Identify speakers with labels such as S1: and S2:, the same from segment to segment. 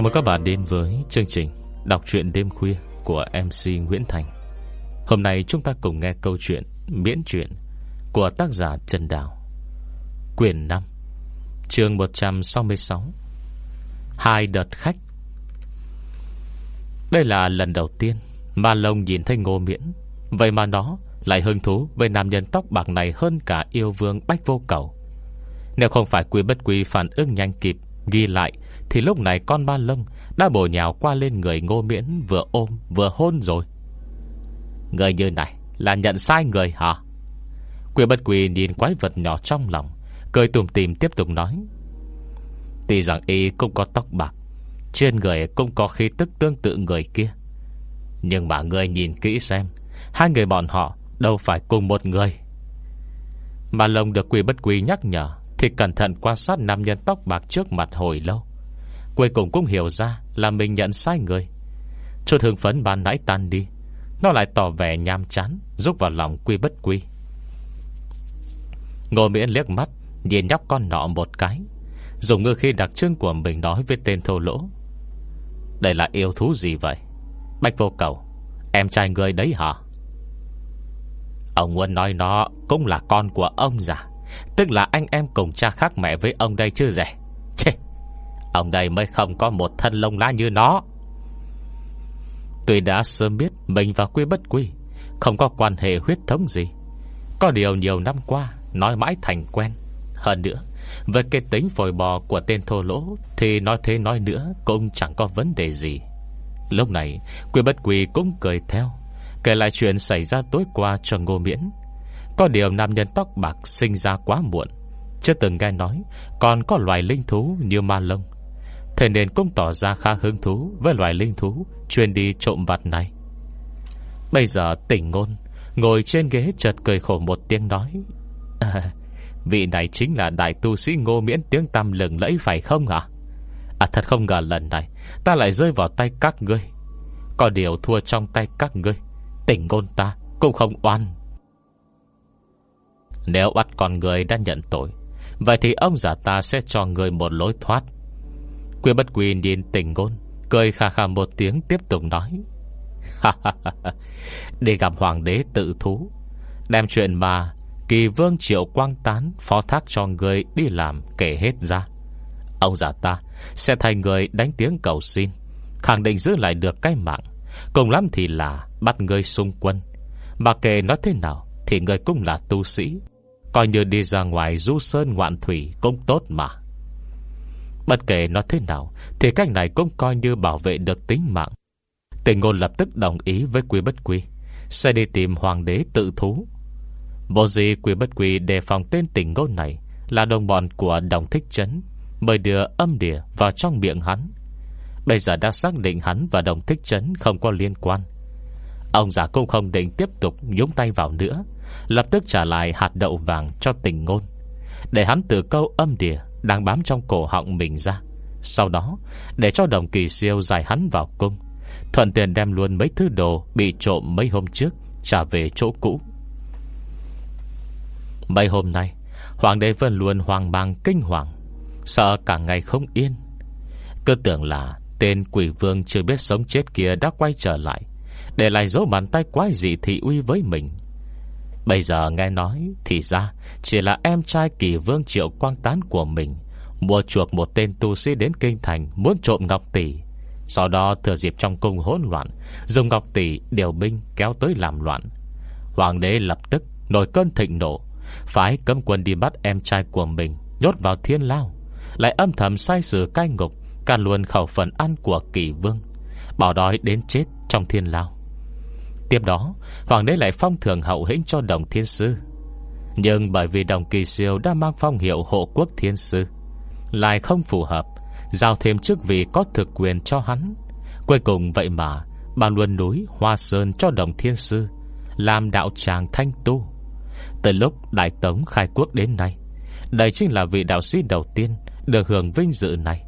S1: Chào mừng các bạn đến với chương trình Đọc truyện đêm khuya của MC Nguyễn Thành. Hôm nay chúng ta cùng nghe câu chuyện Miễn truyện Của tác giả Trần Đào. Quyền 5 chương 166 Hai đợt khách. Đây là lần đầu tiên Mà Long nhìn thấy ngô miễn. Vậy mà nó lại hứng thú Với nam nhân tóc bạc này hơn cả yêu vương Bách Vô Cầu. Nếu không phải quy bất quy phản ứng nhanh kịp Ghi lại, Thì lúc này con ba lông Đã bổ nhào qua lên người ngô miễn Vừa ôm vừa hôn rồi. Người như này là nhận sai người hả? Quỷ bất quy nhìn quái vật nhỏ trong lòng, Cười tùm tìm tiếp tục nói. Tuy rằng y cũng có tóc bạc, Trên người cũng có khí tức tương tự người kia. Nhưng mà người nhìn kỹ xem, Hai người bọn họ Đâu phải cùng một người. Mà lông được quỷ bất quy nhắc nhở thì cẩn thận quan sát nam nhân tóc bạc trước mặt hồi lâu. Cuối cùng cũng hiểu ra Là mình nhận sai người. Chút hương phấn ban nãy tan đi. Nó lại tỏ vẻ nham chán Rút vào lòng quy bất quy. Ngô miễn liếc mắt, Nhìn nhóc con nọ một cái. Dùng ngư khi đặc trưng của mình nói với tên thô lỗ. Đây là yêu thú gì vậy? Bạch vô cầu, Em trai người đấy hả? Ông muốn nói nó Cũng là con của ông già. Tức là anh em cùng cha khác mẹ với ông đây chưa rẻ. Chê, Ông đây mới không có một thân lông lá như nó. Tuy đã sớm biết Mình và quy bất quy, Không có quan hệ huyết thống gì, Có điều nhiều năm qua Nói mãi thành quen. Hơn nữa Về cái tính phổi bò của tên thô lỗ Thì nói thế nói nữa Cũng chẳng có vấn đề gì. Lúc này, Quy bất quy cũng cười theo, Kể lại chuyện xảy ra tối qua cho ngô miễn. Có điều nam nhân tóc bạc Sinh ra quá muộn. Chưa từng nghe nói Còn có loài linh thú như ma lông. Thế nên cũng tỏ ra khá hứng thú Với loài linh thú Chuyên đi trộm vặt này. Bây giờ tỉnh ngôn Ngồi trên ghế chợt cười khổ một tiếng nói à, Vị này chính là đại tu sĩ ngô miễn tiếng tăm lừng lẫy phải không ạ? À thật không ngờ lần này Ta lại rơi vào tay các ngươi. Có điều thua trong tay các ngươi Tỉnh ngôn ta cũng không oan. Nếu bắt con người đã nhận tội, Vậy thì ông giả ta sẽ cho người một lối thoát. Quyên bất quy nhìn tình ngôn, Cười khà khà một tiếng tiếp tục nói. Đi gặp hoàng đế tự thú, Đem chuyện mà Kỳ vương triệu quang tán Phó thác cho người đi làm kể hết ra. Ông giả ta Sẽ thành người đánh tiếng cầu xin, Khẳng định giữ lại được cái mạng. Cùng lắm thì là bắt người xung quân. Mà kể nói thế nào Thì người cũng là tu sĩ. Coi như đi ra ngoài du sơn ngoạn thủy Cũng tốt mà. Bất kể nó thế nào, Thì cách này cũng coi như bảo vệ được tính mạng. Tình ngôn lập tức đồng ý với quý bất quy, Sẽ đi tìm hoàng đế tự thú. Bộ gì quý bất quy đề phòng tên tình ngôn này Là đồng bọn của đồng thích chấn Mời đưa âm địa vào trong miệng hắn. Bây giờ đã xác định hắn và đồng thích chấn không có liên quan. Ông già cũng không định tiếp tục nhúng tay vào nữa, Lập tức trả lại hạt đậu vàng cho tình ngôn. Để hắn từ câu âm địa Đang bám trong cổ họng mình ra. Sau đó, Để cho đồng kỳ siêu giải hắn vào cung, Thuận tiền đem luôn mấy thứ đồ Bị trộm mấy hôm trước Trả về chỗ cũ. Mấy hôm nay, Hoàng đế vẫn luôn hoang mang kinh hoàng, Sợ cả ngày không yên. Cứ tưởng là Tên quỷ vương chưa biết sống chết kia Đã quay trở lại để lại dấu bàn tay quái dị thị uy với mình. Bây giờ nghe nói Thì ra chỉ là em trai kỳ vương triệu quang tán của mình, Mua chuộc một tên tu sĩ đến kinh thành Muốn trộm ngọc tỷ. Sau đó thừa dịp trong cung hỗn loạn, Dùng ngọc tỷ điều binh kéo tới làm loạn. Hoàng đế lập tức Nổi cơn thịnh nộ, phái cấm quân đi bắt em trai của mình, Nhốt vào thiên lao. Lại âm thầm sai sử cai ngục Can luôn khẩu phần ăn của kỳ vương Bảo đói đến chết trong thiên lao. Tiếp đó, Hoàng đế lại phong thường hậu hĩnh cho đồng thiên sư. Nhưng bởi vì đồng kỳ siêu Đã mang phong hiệu hộ quốc thiên sư, Lại không phù hợp, Giao thêm chức vị có thực quyền cho hắn. Cuối cùng vậy mà ban luân núi Hoa Sơn cho đồng thiên sư, Làm đạo tràng thanh tu. Từ lúc Đại Tống khai quốc đến nay, Đây chính là vị đạo sĩ đầu tiên Được hưởng vinh dự này.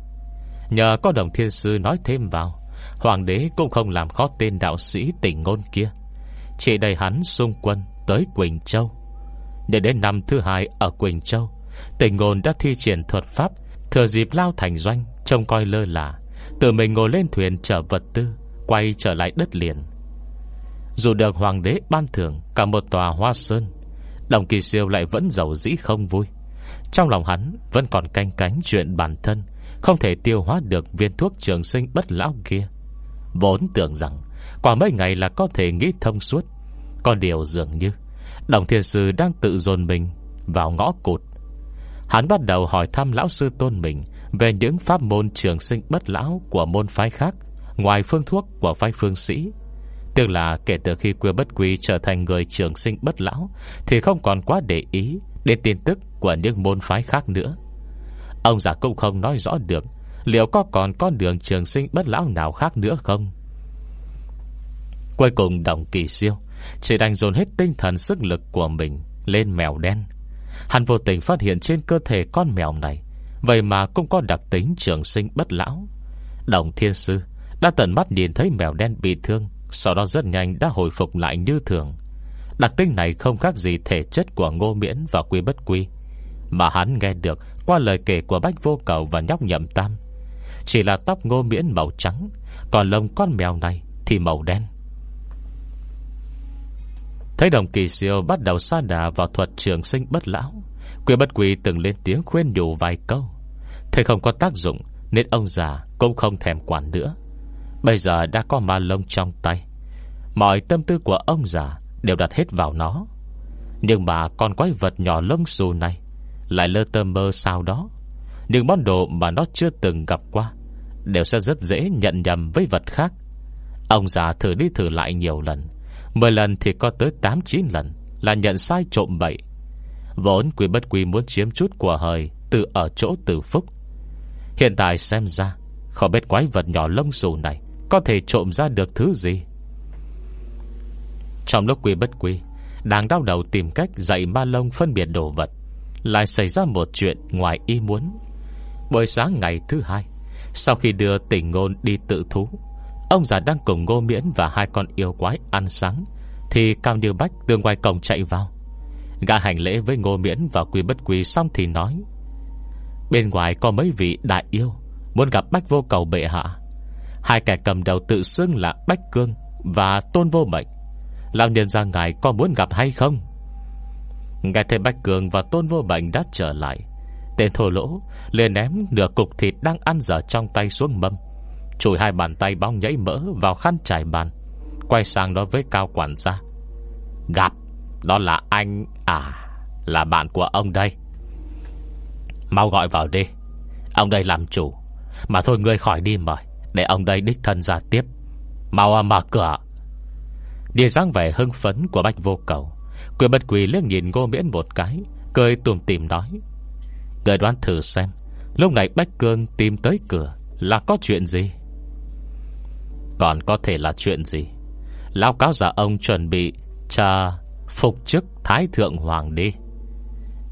S1: Nhờ có đồng thiên sư nói thêm vào Hoàng đế cũng không làm khó tên đạo sĩ tỉnh ngôn kia. Chỉ đầy hắn xung quân tới Quỳnh Châu. Để đến năm thứ hai ở Quỳnh Châu, Tỉnh ngôn đã thi triển thuật pháp Thừa dịp lao thành doanh Trông coi lơ là, Tự mình ngồi lên thuyền chở vật tư, Quay trở lại đất liền. Dù được hoàng đế ban thưởng Cả một tòa hoa sơn, Đồng kỳ siêu lại vẫn giàu dĩ không vui. Trong lòng hắn vẫn còn canh cánh chuyện bản thân không thể tiêu hóa được viên thuốc trường sinh bất lão kia. Vốn tưởng rằng Quả mấy ngày là có thể nghĩ thông suốt. Có điều dường như, Đồng thiên sư đang tự dồn mình Vào ngõ cụt. Hắn bắt đầu hỏi thăm lão sư tôn mình Về những pháp môn trường sinh bất lão Của môn phái khác, Ngoài phương thuốc của phái phương sĩ. Tức là kể từ khi quê bất quy Trở thành người trường sinh bất lão, Thì không còn quá để ý Đến tin tức của những môn phái khác nữa. Ông già cũng không nói rõ được, Liệu có còn con đường trường sinh bất lão nào khác nữa không? Cuối cùng đồng kỳ siêu Chỉ đành dồn hết tinh thần sức lực của mình Lên mèo đen. Hắn vô tình phát hiện trên cơ thể con mèo này, Vậy mà cũng có đặc tính trường sinh bất lão. Đồng thiên sư Đã tận mắt nhìn thấy mèo đen bị thương, Sau đó rất nhanh đã hồi phục lại như thường. Đặc tính này không khác gì thể chất của ngô miễn và quy bất quy. Mà hắn nghe được qua lời kể của Bách Vô Cầu và nhóc nhậm tam. Chỉ là tóc ngô miễn màu trắng, Còn lông con mèo này thì màu đen. Thấy đồng kỳ siêu bắt đầu xa đà vào thuật trường sinh bất lão Quy bất quỳ từng lên tiếng khuyên nhủ vài câu. Thấy không có tác dụng, Nên ông già cũng không thèm quản nữa. Bây giờ đã có ma lông trong tay, Mọi tâm tư của ông già Đều đặt hết vào nó. Nhưng mà con quái vật nhỏ lông xù này lại lơ tơ mơ sao đó. Những món đồ mà nó chưa từng gặp qua Đều sẽ rất dễ nhận nhầm với vật khác. Ông già thử đi thử lại nhiều lần. Mười lần thì có tới 8-9 lần Là nhận sai trộm bậy. Vốn quý bất quý muốn chiếm chút của hời Từ ở chỗ tử phúc. Hiện tại xem ra, Không biết quái vật nhỏ lông xù này Có thể trộm ra được thứ gì. Trong lúc quý bất quý Đang đau đầu tìm cách dạy ma lông phân biệt đồ vật lại xảy ra một chuyện ngoài ý muốn. Buổi sáng ngày thứ hai, Sau khi đưa tỉnh ngôn đi tự thú, Ông già đang cùng ngô miễn Và hai con yêu quái ăn sáng, Thì Cao Như Bách từ ngoài cổng chạy vào. Gã hành lễ với ngô miễn Và quy bất quy xong thì nói, Bên ngoài có mấy vị đại yêu, Muốn gặp Bách vô cầu bệ hạ. Hai kẻ cầm đầu tự xưng là Bách Cương Và Tôn Vô Mệnh. Lão nhân ra ngài có muốn gặp hay không? Nghe thấy Bách cường và Tôn Vô bệnh đã trở lại, Tên thô lỗ liền ném nửa cục thịt đang ăn dở trong tay xuống mâm. Chùi hai bàn tay bóng nhảy mỡ Vào khăn trải bàn, Quay sang nói với cao quản gia. Gặp, Đó là anh À Là bạn của ông đây. Mau gọi vào đi, Ông đây làm chủ, Mà thôi ngươi khỏi đi mời, Để ông đây đích thân ra tiếp. Mau à, mở cửa. Đi dáng vẻ hưng phấn của Bách Vô Cầu Quyền bất quỳ liếc nhìn ngô miễn một cái, Cười tùm tìm nói. Người đoán thử xem, Lúc này Bách Cương tìm tới cửa Là có chuyện gì? Còn có thể là chuyện gì? Lão cáo giả ông chuẩn bị Trà phục chức Thái Thượng Hoàng đi.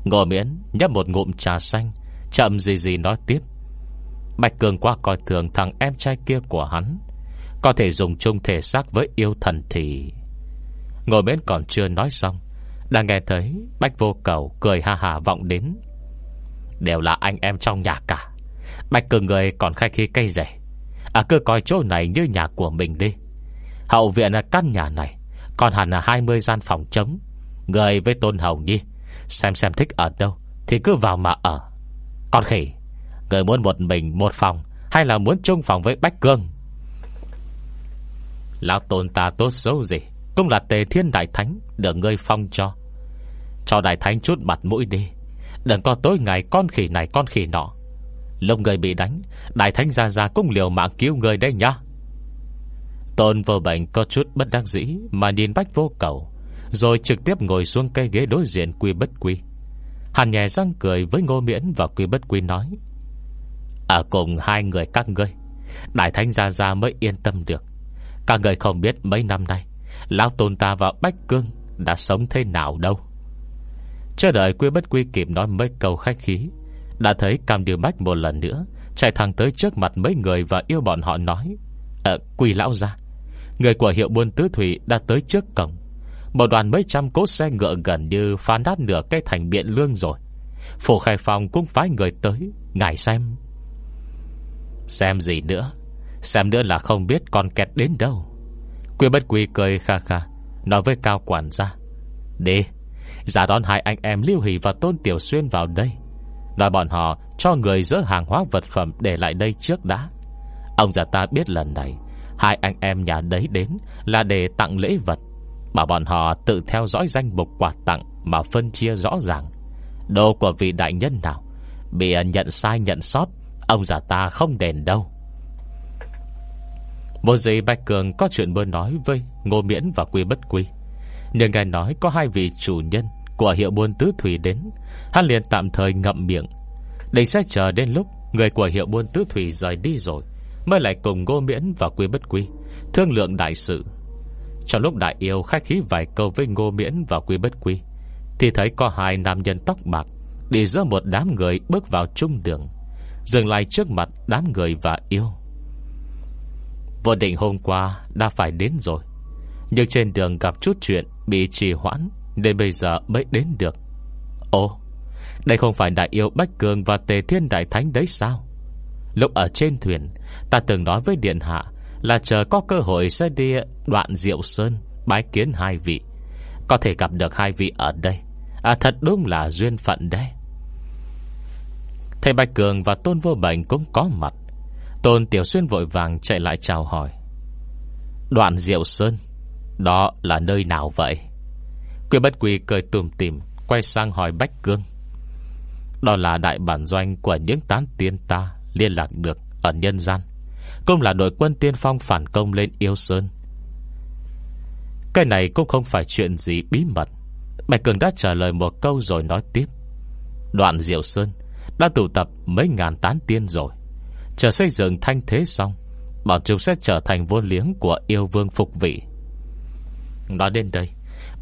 S1: Ngô miễn nhấp một ngụm trà xanh, Chậm gì gì nói tiếp. Bạch Cường qua coi thường thằng em trai kia của hắn, Có thể dùng chung thể xác với yêu thần thì. Ngồi bên còn chưa nói xong đang nghe thấy, bách vô cầu cười ha hà vọng đến. Đều là anh em trong nhà cả. Bạch cường người còn khai khi cây rẻ. À cứ coi chỗ này như nhà của mình đi. Hậu viện là căn nhà này, Còn hẳn là 20 gian phòng trống. Người với Tôn Hồng Nhi, Xem xem thích ở đâu, Thì cứ vào mà ở. Còn khỉ, Người muốn một mình một phòng, Hay là muốn chung phòng với Bách Cương Lão Tôn ta tốt xấu gì, Cũng là tề thiên đại thánh, Được ngươi phong cho. Cho đại thánh chút mặt mũi đi. Đừng có tối ngày con khỉ này con khỉ nọ. Lông người bị đánh, Đại thánh gia gia cũng liều mạng cứu người đây nhá. Tôn vô bệnh có chút bất đắc dĩ Mà nhìn bách vô cầu, Rồi trực tiếp ngồi xuống cây ghế đối diện quy bất quy. Hàn nhẹ răng cười với ngô miễn và quy bất quy nói, Ở cùng hai người các ngươi, Đại thánh gia gia mới yên tâm được. Các người không biết mấy năm nay, Lão tôn ta và Bách Cương Đã sống thế nào đâu. Chờ đợi quy bất quy kịp nói mấy câu khách khí. Đã thấy Cam Điều Bách một lần nữa, Chạy thẳng tới trước mặt mấy người Và yêu bọn họ nói Ờ quy lão ra Người của hiệu buôn tứ thủy đã tới trước cổng. Một đoàn mấy trăm cốt xe ngựa gần như phá nát nửa cây thành biện lương rồi. Phủ khai phòng cũng phái người tới, Ngài xem. Xem gì nữa? Xem nữa là không biết con kẹt đến đâu. Quy bất quy cười kha kha, Nói với cao quản gia, Đi. Giả đón hai anh em Lưu Hỷ và Tôn Tiểu Xuyên vào đây. Nói bọn họ cho người dỡ hàng hóa vật phẩm Để lại đây trước đã. Ông già ta biết lần này, Hai anh em nhà đấy đến Là để tặng lễ vật, Bảo bọn họ tự theo dõi danh mục quà tặng Mà phân chia rõ ràng. Đồ của vị đại nhân nào, Bị nhận sai nhận sót, Ông già ta không đền đâu. Một giây Bạch Cường có chuyện muốn nói với Ngô Miễn và Quy Bất Quy. Nhưng ngài nói có hai vị chủ nhân Của hiệu buôn tứ thủy đến. Hắn liền tạm thời ngậm miệng. Định sẽ chờ đến lúc Người của hiệu buôn tứ thủy rời đi rồi, Mới lại cùng Ngô Miễn và Quy Bất Quy Thương lượng đại sự. Trong lúc đại yêu khách khí vài câu với Ngô Miễn và Quy Bất Quy, Thì thấy có hai nam nhân tóc bạc Đi giữa một đám người bước vào trung đường, Dừng lại trước mặt đám người và yêu. Vô định hôm qua Đã phải đến rồi. Nhưng trên đường gặp chút chuyện Bị trì hoãn, Nên bây giờ mới đến được. Ồ, Đây không phải đại yêu Bách Cường Và Tề Thiên Đại Thánh đấy sao? Lúc ở trên thuyền, Ta từng nói với Điện Hạ Là chờ có cơ hội sẽ đi đoạn Diệu Sơn, Bái kiến hai vị. Có thể gặp được hai vị ở đây. À thật đúng là duyên phận đấy. Thầy Bạch Cường và Tôn Vô Bệnh cũng có mặt. Tôn Tiểu Xuyên vội vàng chạy lại chào hỏi. Đoạn Diệu Sơn đó là nơi nào vậy? Quy bất quy cười tùm tìm, Quay sang hỏi Bách Cương. Đó là đại bản doanh Của những tán tiên ta, Liên lạc được ở nhân gian. Cũng là đội quân tiên phong phản công lên Yêu Sơn. Cái này cũng không phải chuyện gì bí mật. Bạch Cường đã trả lời một câu rồi nói tiếp. Đoạn Diệu Sơn đã tụ tập mấy ngàn tán tiên rồi. Chờ xây dựng thanh thế xong, Bọn chúng sẽ trở thành vô liếng Của yêu vương phục vị. Nói đến đây,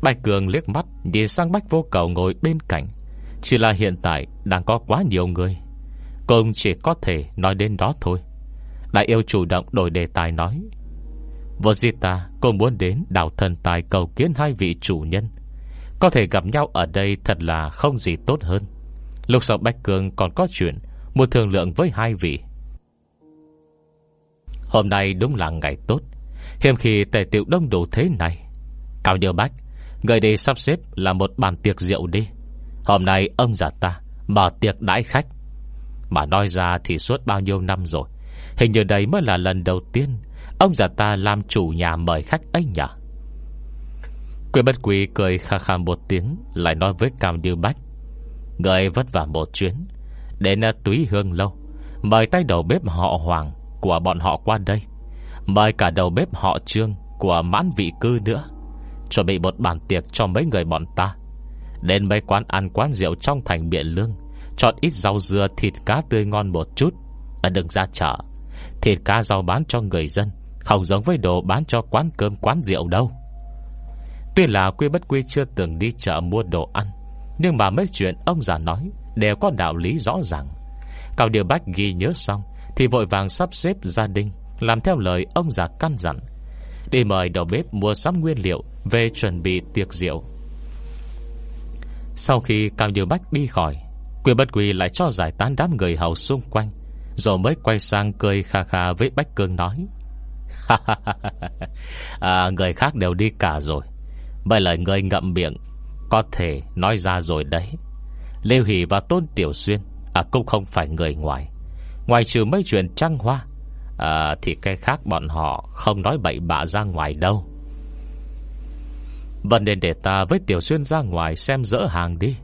S1: Bạch Cường liếc mắt Nhìn sang Bách Vô Cầu ngồi bên cạnh. Chỉ là hiện tại đang có quá nhiều người. Công chỉ có thể nói đến đó thôi. Đại yêu chủ động đổi đề tài nói, Vô di ta muốn đến đảo thần tài cầu kiến hai vị chủ nhân. Có thể gặp nhau ở đây thật là không gì tốt hơn. Lúc sau Bách cường còn có chuyện Muốn thương lượng với hai vị. Hôm nay đúng là ngày tốt. Hiếm khi tề tiệu đông đủ thế này Cao Điều Bách, Người đi sắp xếp là một bàn tiệc rượu đi. Hôm nay ông già ta Mở tiệc đãi khách. Mà nói ra thì suốt bao nhiêu năm rồi, Hình như đây mới là lần đầu tiên Ông già ta làm chủ nhà mời khách ấy nhỉ? Quyền bất quý cười khà khà một tiếng, Lại nói với Cao Điều Bách. Người vất vả một chuyến, Đến túy hương lâu, Mời tay đầu bếp họ Hoàng Của bọn họ qua đây. Mời cả đầu bếp họ Trương Của mãn vị cư nữa. Chuẩn bị một bàn tiệc cho mấy người bọn ta. Đến mấy quán ăn quán rượu Trong thành Biện Lương, Chọn ít rau dưa, thịt cá tươi ngon một chút. Ở đừng ra chợ. Thịt cá rau bán cho người dân, Không giống với đồ bán cho quán cơm, quán rượu đâu. Tuy là quy bất quy chưa từng đi chợ mua đồ ăn, nhưng mà mấy chuyện ông già nói Đều có đạo lý rõ ràng. Cao Điều Bách ghi nhớ xong Thì vội vàng sắp xếp gia đình, Làm theo lời ông già căn dặn Đi mời đầu bếp mua sắm nguyên liệu Về chuẩn bị tiệc rượu. Sau khi Cao như Bách đi khỏi Quyền bất quỳ lại cho giải tán đám người hầu xung quanh Rồi mới quay sang cười kha kha với Bách Cương nói à, Người khác đều đi cả rồi. Bởi lời người ngậm miệng có thể nói ra rồi đấy. Lêu Hỷ và Tôn Tiểu Xuyên À cũng không phải người ngoài. Ngoài trừ mấy chuyện trăng hoa à, Thì cái khác bọn họ Không nói bậy bạ ra ngoài đâu. Vẫn nên để ta với Tiểu Xuyên ra ngoài Xem dỡ hàng đi.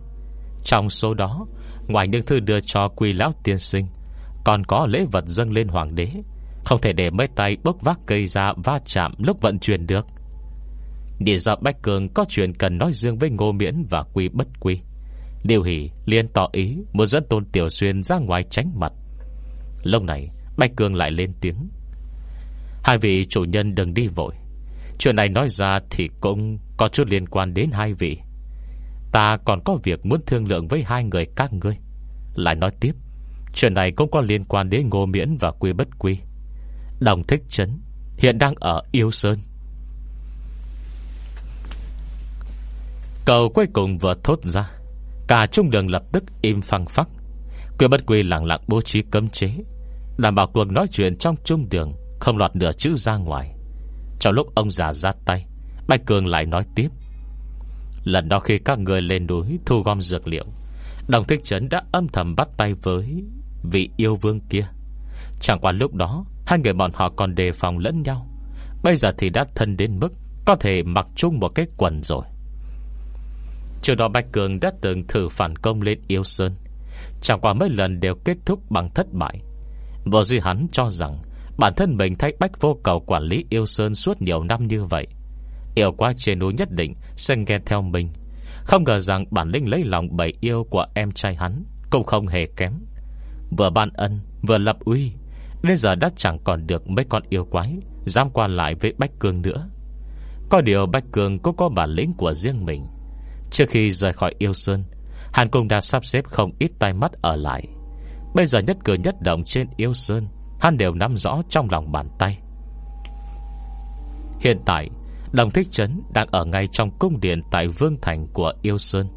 S1: Trong số đó Ngoài những thư đưa cho quy lão tiên sinh Còn có lễ vật dâng lên hoàng đế. Không thể để mấy tay bốc vác cây ra Va chạm lúc vận chuyển được. Địa ra Bách Cường có chuyện cần nói riêng với Ngô Miễn và Quy Bất Quy. Điều hỷ liên tỏ ý Muốn dẫn Tôn Tiểu Xuyên ra ngoài tránh mặt. Lúc này Bạch Cường lại lên tiếng. Hai vị chủ nhân đừng đi vội. Chuyện này nói ra thì cũng Có chút liên quan đến hai vị. Ta còn có việc muốn thương lượng Với hai người các ngươi. Lại nói tiếp, Chuyện này cũng có liên quan đến Ngô Miễn và Quy Bất Quy. Đồng Thích Trấn Hiện đang ở Yêu Sơn. Cầu cuối cùng vừa thốt ra, Cả trung đường lập tức im phăng phắc. Quy bất quy lặng lặng bố trí cấm chế Đảm bảo cuộc nói chuyện trong trung đường, Không lọt nửa chữ ra ngoài. Trong lúc ông già ra tay, Bạch Cường lại nói tiếp. Lần đó khi các người lên núi Thu gom dược liệu, Đồng thích trấn đã âm thầm bắt tay với Vị yêu vương kia. Chẳng qua lúc đó, Hai người bọn họ còn đề phòng lẫn nhau. Bây giờ thì đã thân đến mức Có thể mặc chung một cái quần rồi. Trước đó Bạch Cường đã từng thử phản công lên Yêu Sơn. Chẳng qua mấy lần đều kết thúc bằng thất bại. Vô duy hắn cho rằng Bản thân mình thay Bách vô cầu quản lý Yêu Sơn suốt nhiều năm như vậy. Yêu qua trên núi nhất định Sẽ nghe theo mình. Không ngờ rằng bản lĩnh lấy lòng bầy yêu của em trai hắn Cũng không hề kém. Vừa ban ân, vừa lập uy, Đến giờ đã chẳng còn được mấy con yêu quái Dám qua lại với Bách Cương nữa. Có điều Bách Cương cũng có bản lĩnh của riêng mình. Trước khi rời khỏi yêu sơn, Hàn cũng đã sắp xếp không ít tay mắt ở lại. Bây giờ nhất cử nhất động trên yêu sơn, Hắn đều nắm rõ trong lòng bàn tay. Hiện tại, Đồng Thích Trấn đang ở ngay trong cung điện Tại Vương Thành của Yêu Sơn.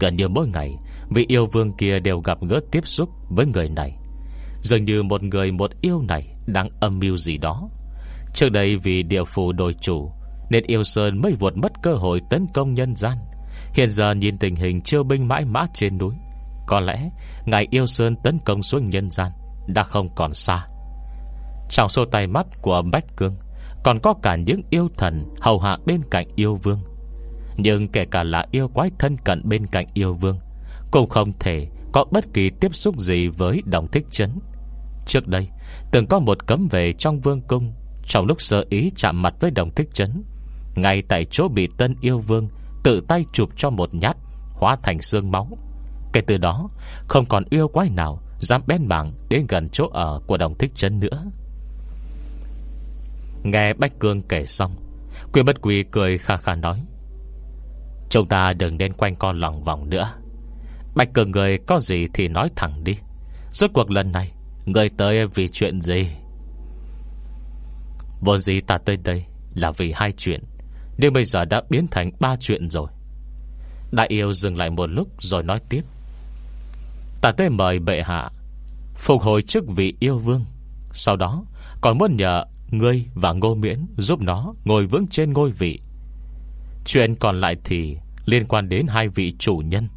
S1: Gần như mỗi ngày, Vị yêu vương kia đều gặp gỡ tiếp xúc Với người này. Dường như một người một yêu này Đang âm mưu gì đó. Trước đây vì địa phủ đổi chủ, Nên yêu Sơn mới vụt mất cơ hội tấn công nhân gian. Hiện giờ nhìn tình hình chiêu binh mãi mã trên núi có lẽ Ngài yêu Sơn tấn công xuống nhân gian Đã không còn xa. Trong số tay mắt của Bách Cương, Còn có cả những yêu thần Hầu hạ bên cạnh yêu vương. Nhưng kể cả là yêu quái thân cận bên cạnh yêu vương, Cũng không thể Có bất kỳ tiếp xúc gì với đồng thích chấn. Trước đây, Từng có một cấm về trong vương cung, Trong lúc sơ ý chạm mặt với đồng thích chấn, Ngay tại chỗ bị tân yêu vương Tự tay chụp cho một nhát, Hóa thành xương máu. Kể từ đó, không còn yêu quái nào Dám bén mảng đến gần chỗ ở Của đồng thích chân nữa. Nghe Bách Cương kể xong, Quy bất quỳ cười kha kha nói, Chúng ta đừng nên quanh con lòng vòng nữa. Bạch Cương người có gì thì nói thẳng đi. Rốt cuộc lần này, Người tới vì chuyện gì? Vô gì ta tới đây Là vì hai chuyện, Nhưng bây giờ đã biến thành ba chuyện rồi. Đại yêu dừng lại một lúc Rồi nói tiếp Ta tới mời bệ hạ, Phục hồi chức vị yêu vương. Sau đó, còn muốn nhờ Ngươi và ngô miễn giúp nó Ngồi vững trên ngôi vị. Chuyện còn lại thì liên quan đến hai vị chủ nhân.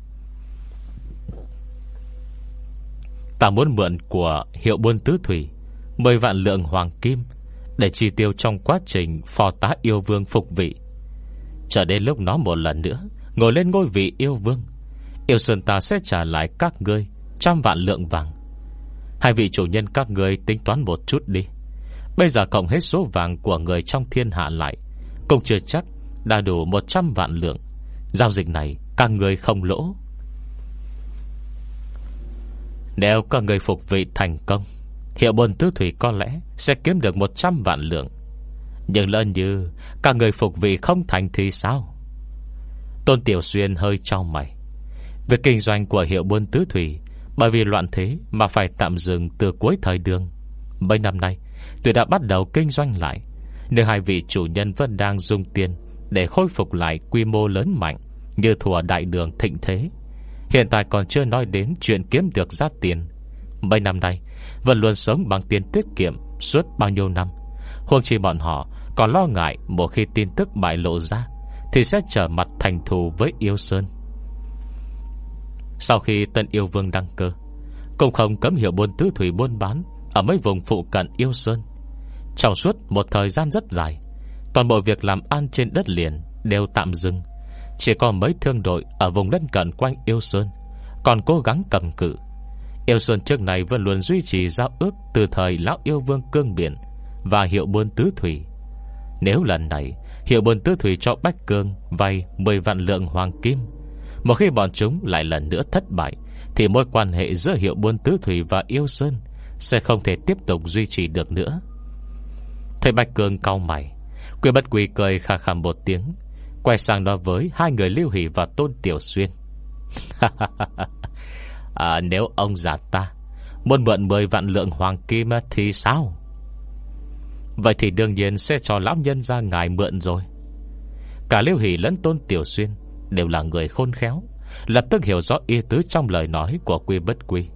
S1: Ta muốn mượn của hiệu buôn tứ thủy, Mười vạn lượng hoàng kim, Để chi tiêu trong quá trình Phò tá yêu vương phục vị. Trở đến lúc nó một lần nữa, Ngồi lên ngôi vị yêu vương, Yêu Sơn ta sẽ trả lại các ngươi Trăm vạn lượng vàng. Hai vị chủ nhân các người tính toán một chút đi. Bây giờ cộng hết số vàng Của người trong thiên hạ lại, Cũng chưa chắc đã đủ 100 vạn lượng. Giao dịch này các người không lỗ. Nếu các người phục vị thành công, Hiệu buồn tứ thủy có lẽ Sẽ kiếm được 100 vạn lượng. Nhưng lỡ như Các người phục vị không thành thì sao? Tôn Tiểu Xuyên hơi trao mày. Việc kinh doanh của hiệu buôn tứ thủy bởi vì loạn thế Mà phải tạm dừng từ cuối thời đường. Mấy năm nay Tôi đã bắt đầu kinh doanh lại Nếu hai vị chủ nhân vẫn đang dùng tiền Để khôi phục lại quy mô lớn mạnh Như thùa đại đường thịnh thế. Hiện tại còn chưa nói đến Chuyện kiếm được giá tiền. Mấy năm nay, Vẫn luôn sống bằng tiền tiết kiệm Suốt bao nhiêu năm. Huống chi bọn họ còn lo ngại Một khi tin tức bại lộ ra Thì sẽ trở mặt thành thù với yêu Sơn. Sau khi tân yêu vương đăng cơ Cũng không cấm hiệu buôn tứ thủy buôn bán Ở mấy vùng phụ cận yêu Sơn. Trong suốt một thời gian rất dài, Toàn bộ việc làm ăn trên đất liền Đều tạm dừng. Chỉ có mấy thương đội Ở vùng lân cận quanh yêu Sơn Còn cố gắng cầm cự. Yêu Sơn trước này vẫn luôn duy trì giao ước Từ thời Lão Yêu Vương Cương Biển Và hiệu buôn tứ thủy. Nếu lần này Hiệu buôn tứ thủy cho Bách Cương Vay 10 vạn lượng hoàng kim một khi bọn chúng lại lần nữa thất bại Thì mối quan hệ giữa hiệu buôn tứ thủy và Yêu Sơn Sẽ không thể tiếp tục duy trì được nữa. Thầy Bạch Cương cau mày Quyên bất quỳ cười khà khà một tiếng Quay sang nói với hai người Lưu Hỷ và Tôn Tiểu Xuyên. À, Nếu ông già ta Muốn mượn 10 vạn lượng hoàng kim Thì sao? Vậy thì đương nhiên sẽ cho lão nhân ra ngài mượn rồi. Cả Lưu Hỷ lẫn Tôn Tiểu Xuyên Đều là người khôn khéo, Lập tức hiểu rõ ý tứ trong lời nói Của quy bất quy.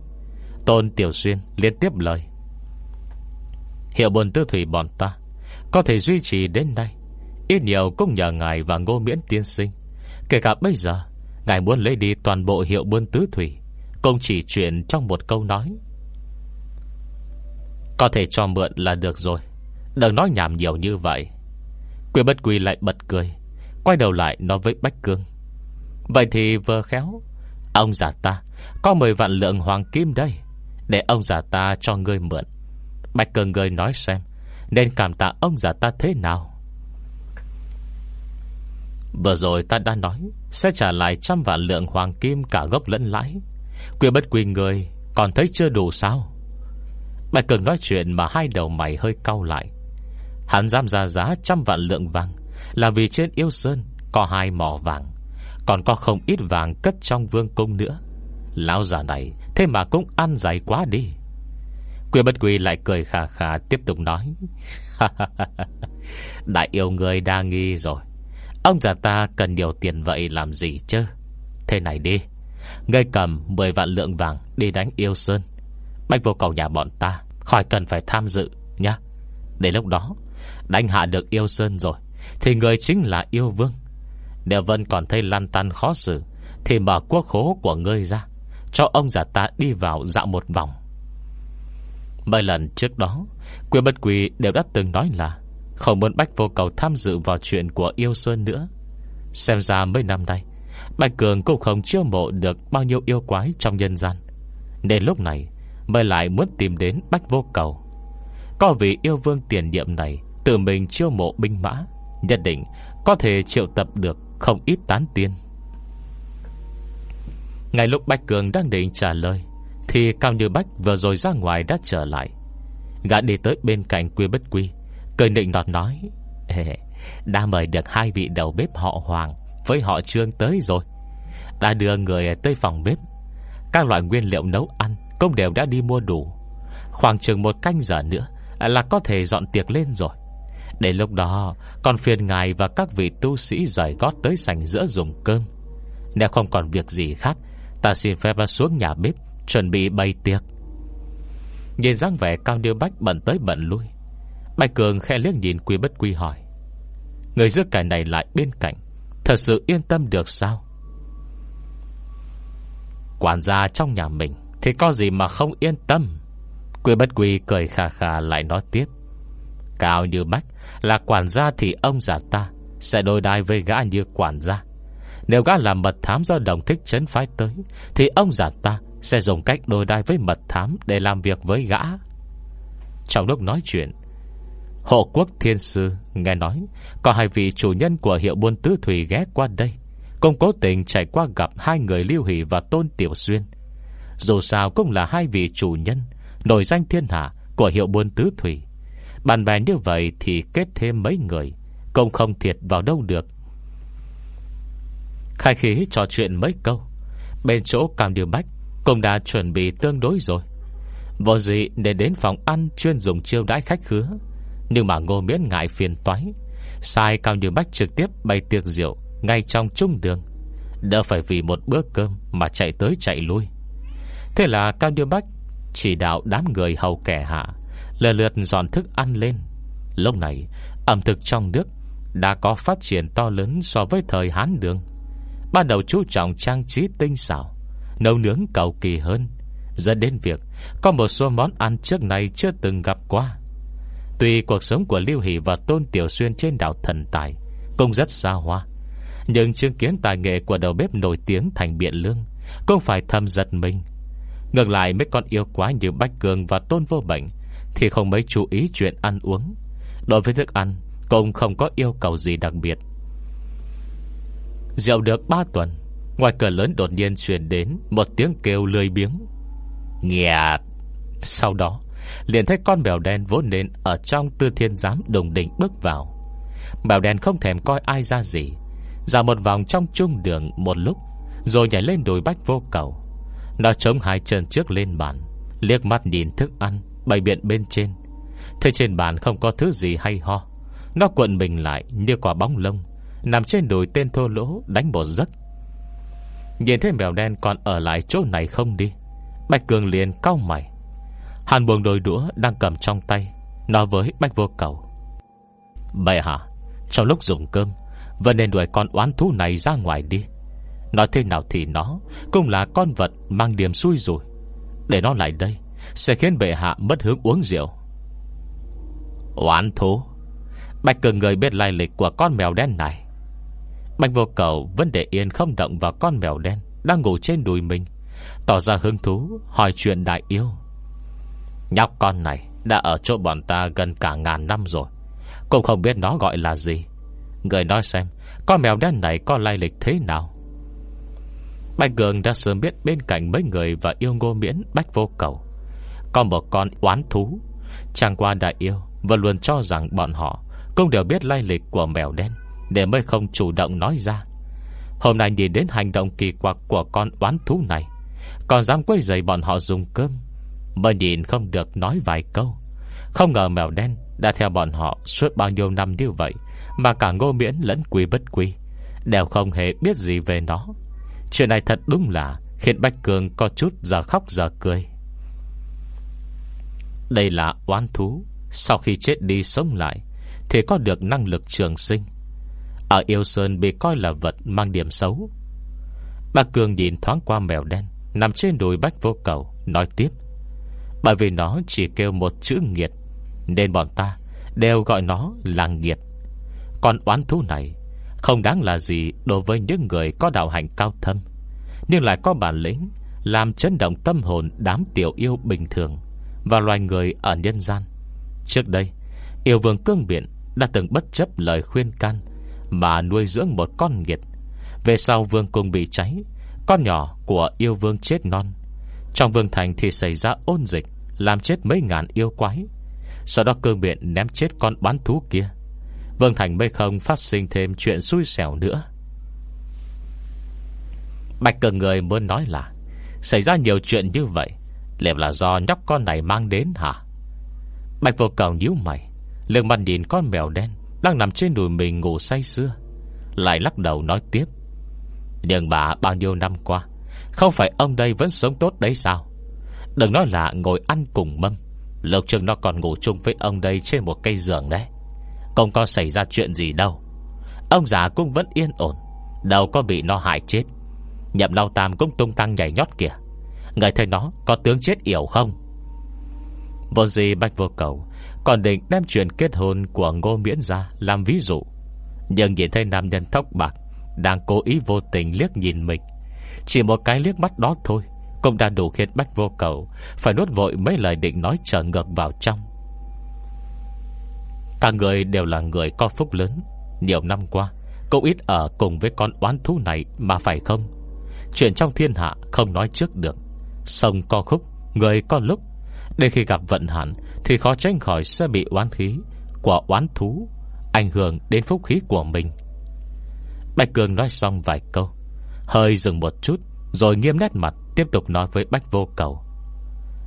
S1: Tôn Tiểu Xuyên liên tiếp lời Hiệu bồn tư thủy bọn ta, Có thể duy trì đến nay, Ít nhiều cũng nhờ ngài và ngô miễn tiên sinh. Kể cả bây giờ, Ngài muốn lấy đi toàn bộ hiệu buôn tứ thủy công chỉ chuyện trong một câu nói. Có thể cho mượn là được rồi, Đừng nói nhảm nhiều như vậy. Quyên bất quy lại bật cười, Quay đầu lại nói với Bách Cương Vậy thì vừa khéo. Ông già ta, Có 10 vạn lượng hoàng kim đây, Để ông già ta cho ngươi mượn. Bạch Cương người nói xem, Nên cảm tạ ông già ta thế nào? Vừa rồi ta đã nói, Sẽ trả lại trăm vạn lượng hoàng kim Cả gốc lẫn lãi. Quyên bất quy người, Còn thấy chưa đủ sao? Bạch Cường nói chuyện mà hai đầu mày hơi cau lại. Hắn dám ra giá trăm vạn lượng vàng, Là vì trên yêu sơn Có hai mỏ vàng. Còn có không ít vàng cất trong vương cung nữa. Lão già này, Thế mà cũng ăn dày quá đi. Quyên bất quỳ lại cười khà khà, Tiếp tục nói. Đại yêu người đa nghi rồi. Ông già ta cần nhiều tiền vậy làm gì chứ? Thế này đi. Ngươi cầm 10 vạn lượng vàng Đi đánh yêu sơn. Bách vô cầu nhà bọn ta, Khỏi cần phải tham dự nhá. Để lúc đó, Đánh hạ được yêu sơn rồi, Thì người chính là yêu vương. Nếu Vân còn thấy lăn tăn khó xử, Thì mở quốc khố của ngươi ra, Cho ông già ta đi vào dạo một vòng. Mấy lần trước đó Quyền bất quỳ đều đã từng nói là Không muốn Bách vô cầu tham dự vào chuyện của yêu Sơn nữa. Xem ra mấy năm nay, Bạch Cường cũng không chiêu mộ được Bao nhiêu yêu quái trong nhân gian. Nên lúc này, mới lại muốn tìm đến Bách vô cầu. Có vị yêu vương tiền nhiệm này Tự mình chiêu mộ binh mã, Nhất định có thể triệu tập được không ít tán tiên. Ngay lúc Bách Cường đang định trả lời, Thì Cao Như Bách vừa rồi ra ngoài đã trở lại. Gã đi tới bên cạnh Quy Bất Quy, Cười nịnh nọt nói Đã mời được hai vị đầu bếp họ Hoàng, Với họ Trương tới rồi. Đã đưa người tới phòng bếp. Các loại nguyên liệu nấu ăn Cũng đều đã đi mua đủ. Khoảng chừng một canh giờ nữa Là có thể dọn tiệc lên rồi. Để lúc đó Còn phiền ngài và các vị tu sĩ rời gót tới sành giữa dùng cơm. Nếu không còn việc gì khác, Ta xin phép xuống nhà bếp, Chuẩn bị bày tiệc. Nhìn dáng vẻ cao điêu bách bận tới bận lui, Bạch Cường khe liếc nhìn quy bất quy hỏi, Người giữa cải này lại bên cạnh, Thật sự yên tâm được sao? Quản gia trong nhà mình Thì có gì mà không yên tâm? Quy bất quy cười khà khà lại nói tiếp, Cao như bách là quản gia thì ông già ta Sẽ đối đai với gã như quản gia. Nếu gã làm mật thám do đồng thích chấn phái tới, Thì ông già ta Sẽ dùng cách đối đai với mật thám Để làm việc với gã. Trong lúc nói chuyện, Hộ quốc thiên sư nghe nói Có hai vị chủ nhân của hiệu buôn tứ thủy ghé qua đây, Cũng cố tình chạy qua gặp Hai người Lưu Hỷ và Tôn Tiểu Xuyên. Dù sao cũng là hai vị chủ nhân, Nổi danh thiên hạ Của hiệu buôn tứ thủy. Bạn bè như vậy thì kết thêm mấy người, Cũng không thiệt vào đâu được. Khai khí trò chuyện mấy câu. Bên chỗ Cam Điều Bách Cũng đã chuẩn bị tương đối rồi. Vô gì để đến phòng ăn Chuyên dùng chiêu đãi khách khứa. Nhưng mà ngô miễn ngại phiền toái. Sai Cao điều Bách trực tiếp bày tiệc rượu Ngay trong trung đường. Đỡ phải vì một bữa cơm Mà chạy tới chạy lui. Thế là Cao điều Bách Chỉ đạo đám người hầu kẻ hạ Lần lượt dọn thức ăn lên. Lúc này, ẩm thực trong nước Đã có phát triển to lớn so với thời Hán Đường. Ban đầu chú trọng trang trí tinh xảo, Nấu nướng cầu kỳ hơn. Dẫn đến việc Có một số món ăn trước này chưa từng gặp qua. Tuy cuộc sống của Lưu Hỷ và Tôn Tiểu Xuyên trên đảo Thần Tài Cũng rất xa hoa, Nhưng chứng kiến tài nghệ của đầu bếp nổi tiếng thành biện lương Cũng phải thầm giật mình. Ngược lại, mấy con yêu quá như Bách Cường và Tôn Vô Bệnh thì không mấy chú ý chuyện ăn uống. Đối với thức ăn Cũng không có yêu cầu gì đặc biệt. Rượu được 3 tuần, Ngoài cửa lớn đột nhiên truyền đến Một tiếng kêu lười biếng. Nghẹt. Sau đó, liền thấy con mèo đen vốn nên Ở trong tư thiên giám đồng đỉnh bước vào. Mèo đen không thèm coi ai ra gì, Ra một vòng trong trung đường Một lúc, Rồi nhảy lên đồi bách vô cầu. Nó chống hai chân trước lên bàn, Liếc mắt nhìn thức ăn. Bày biện bên trên. Thế trên bàn không có thứ gì hay ho. Nó cuộn mình lại như quả bóng lông, Nằm trên đồi tên thô lỗ Đánh một giấc. Nhìn thấy mèo đen còn ở lại chỗ này không đi, Bạch Cường liền cau mày. Hàn buông đồi đũa đang cầm trong tay, Nói với bạch Vô Cầu. Bệ hạ, Trong lúc dùng cơm, Vẫn nên đuổi con oán thú này ra ngoài đi. Nói thế nào thì nó Cũng là con vật mang điểm xui rồi Để nó lại đây sẽ khiến bệ hạ mất hướng uống rượu. Oán thú, Bạch cường người biết lai lịch của con mèo đen này. Bạch vô cầu vẫn để yên không động vào con mèo đen Đang ngủ trên đùi mình, Tỏ ra hứng thú, Hỏi chuyện đại yêu. Nhóc con này đã ở chỗ bọn ta gần cả ngàn năm rồi, Cũng không biết nó gọi là gì. Người nói xem, Con mèo đen này có lai lịch thế nào? Bạch Cường đã sớm biết bên cạnh mấy người Và yêu ngô miễn bách vô cầu. Có một con oán thú. Chẳng qua đại yêu Và luôn cho rằng bọn họ Cũng đều biết lai lịch của mèo đen Để mới không chủ động nói ra. Hôm nay nhìn đến hành động kỳ quặc Của con oán thú này, Còn dám quấy giày bọn họ dùng cơm, Mới nhìn không được nói vài câu. Không ngờ mèo đen Đã theo bọn họ suốt bao nhiêu năm như vậy Mà cả ngô miễn lẫn Quý bất Quý Đều không hề biết gì về nó. Chuyện này thật đúng là Khiến Bách Cường có chút giờ khóc giờ cười. Đây là oán thú. Sau khi chết đi sống lại, Thì có được năng lực trường sinh. Ở Yêu Sơn bị coi là vật mang điểm xấu. Bà Cường nhìn thoáng qua mèo đen, Nằm trên đùi Bách Vô Cầu, Nói tiếp. Bởi vì nó chỉ kêu một chữ nghiệt, Nên bọn ta đều gọi nó là nghiệt. Còn oán thú này không đáng là gì đối với những người có đạo hành cao thâm, Nhưng lại có bản lĩnh Làm chấn động tâm hồn đám tiểu yêu bình thường. Và loài người ở nhân gian. Trước đây, Yêu vương cương biện Đã từng bất chấp lời khuyên can Mà nuôi dưỡng một con nghiệt. Về sau vương cung bị cháy, Con nhỏ của yêu vương chết non. Trong vương thành thì xảy ra ôn dịch, Làm chết mấy ngàn yêu quái. Sau đó cương biện ném chết con bán thú kia. Vương Thành mới không phát sinh thêm chuyện xui xẻo nữa. Bạch cờ người muốn nói là, Xảy ra nhiều chuyện như vậy Liệu là do nhóc con này mang đến hả? Bạch vô cầu nhíu mày Lương mặt nhìn con mèo đen Đang nằm trên đùi mình ngủ say xưa Lại lắc đầu nói tiếp. Nhưng bà, bao nhiêu năm qua, Không phải ông đây vẫn sống tốt đấy sao? Đừng nói là ngồi ăn cùng mâm, lộc trường nó còn ngủ chung với ông đây Trên một cây giường đấy. Không có xảy ra chuyện gì đâu. Ông già cũng vẫn yên ổn, Đâu có bị nó hại chết. Nhậm lao tam cũng tung tăng nhảy nhót kìa. Người thấy nó có tướng chết yểu không? Vô gì bạch vô cầu, Còn định đem chuyện kết hôn Của ngô miễn ra làm ví dụ. Nhưng nhìn thấy nam nhân tóc bạc, Đang cố ý vô tình liếc nhìn mình. Chỉ một cái liếc mắt đó thôi, Cũng đã đủ khiến bách vô cầu Phải nuốt vội mấy lời định nói trở ngược vào trong. Cả người đều là người có phúc lớn. Nhiều năm qua, Cũng ít ở cùng với con oán thú này Mà phải không? Chuyện trong thiên hạ không nói trước được. Sông co khúc, Người có lúc. Để khi gặp vận hạn, Thì khó tránh khỏi sẽ bị oán khí Của oán thú, Ảnh hưởng đến phúc khí của mình. Bạch Cường nói xong vài câu, Hơi dừng một chút, Rồi nghiêm nét mặt Tiếp tục nói với Bách Vô Cầu.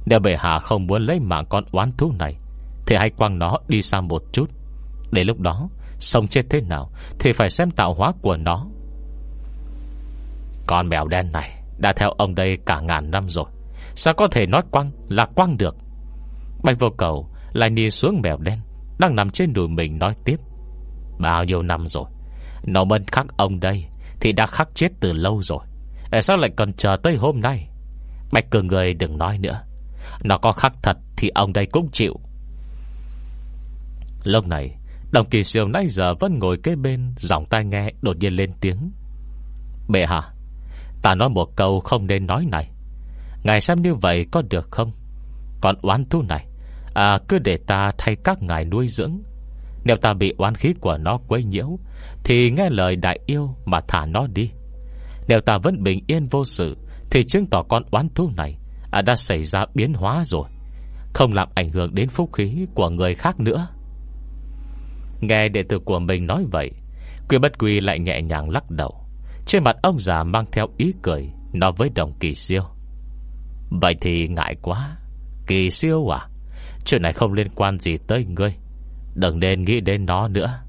S1: Nếu bệ hạ không muốn lấy mạng con oán thú này, thì hãy quăng nó đi xa một chút. Để lúc đó sông chết thế nào Thì phải xem tạo hóa của nó. Con mèo đen này đã theo ông đây cả ngàn năm rồi. Sao có thể nói quăng là quăng được? Bạch vô cầu Lại nhìn xuống mèo đen Đang nằm trên đùi mình nói tiếp. Bao nhiêu năm rồi? Nó mân khắc ông đây Thì đã khắc chết từ lâu rồi. Để sao lại còn chờ tới hôm nay? Bạch cường người đừng nói nữa. Nó có khắc thật thì ông đây cũng chịu. Lúc này, Đồng kỳ siêu nãy giờ vẫn ngồi kế bên, Giọng tai nghe đột nhiên lên tiếng. Bệ hạ Ta nói một câu không nên nói này. Ngài xem như vậy có được không? Còn oán thú này À cứ để ta thay các ngài nuôi dưỡng. Nếu ta bị oán khí của nó quấy nhiễu Thì nghe lời đại yêu Mà thả nó đi. Nếu ta vẫn bình yên vô sự Thì chứng tỏ con oán thú này à, Đã xảy ra biến hóa rồi Không làm ảnh hưởng đến phúc khí Của người khác nữa. Nghe đệ tử của mình nói vậy Quy bất quy lại nhẹ nhàng lắc đầu. Trên mặt ông già mang theo ý cười, Nói với đồng kỳ siêu. Vậy thì ngại quá, Kỳ siêu à Chuyện này không liên quan gì tới ngươi, Đừng nên nghĩ đến nó nữa.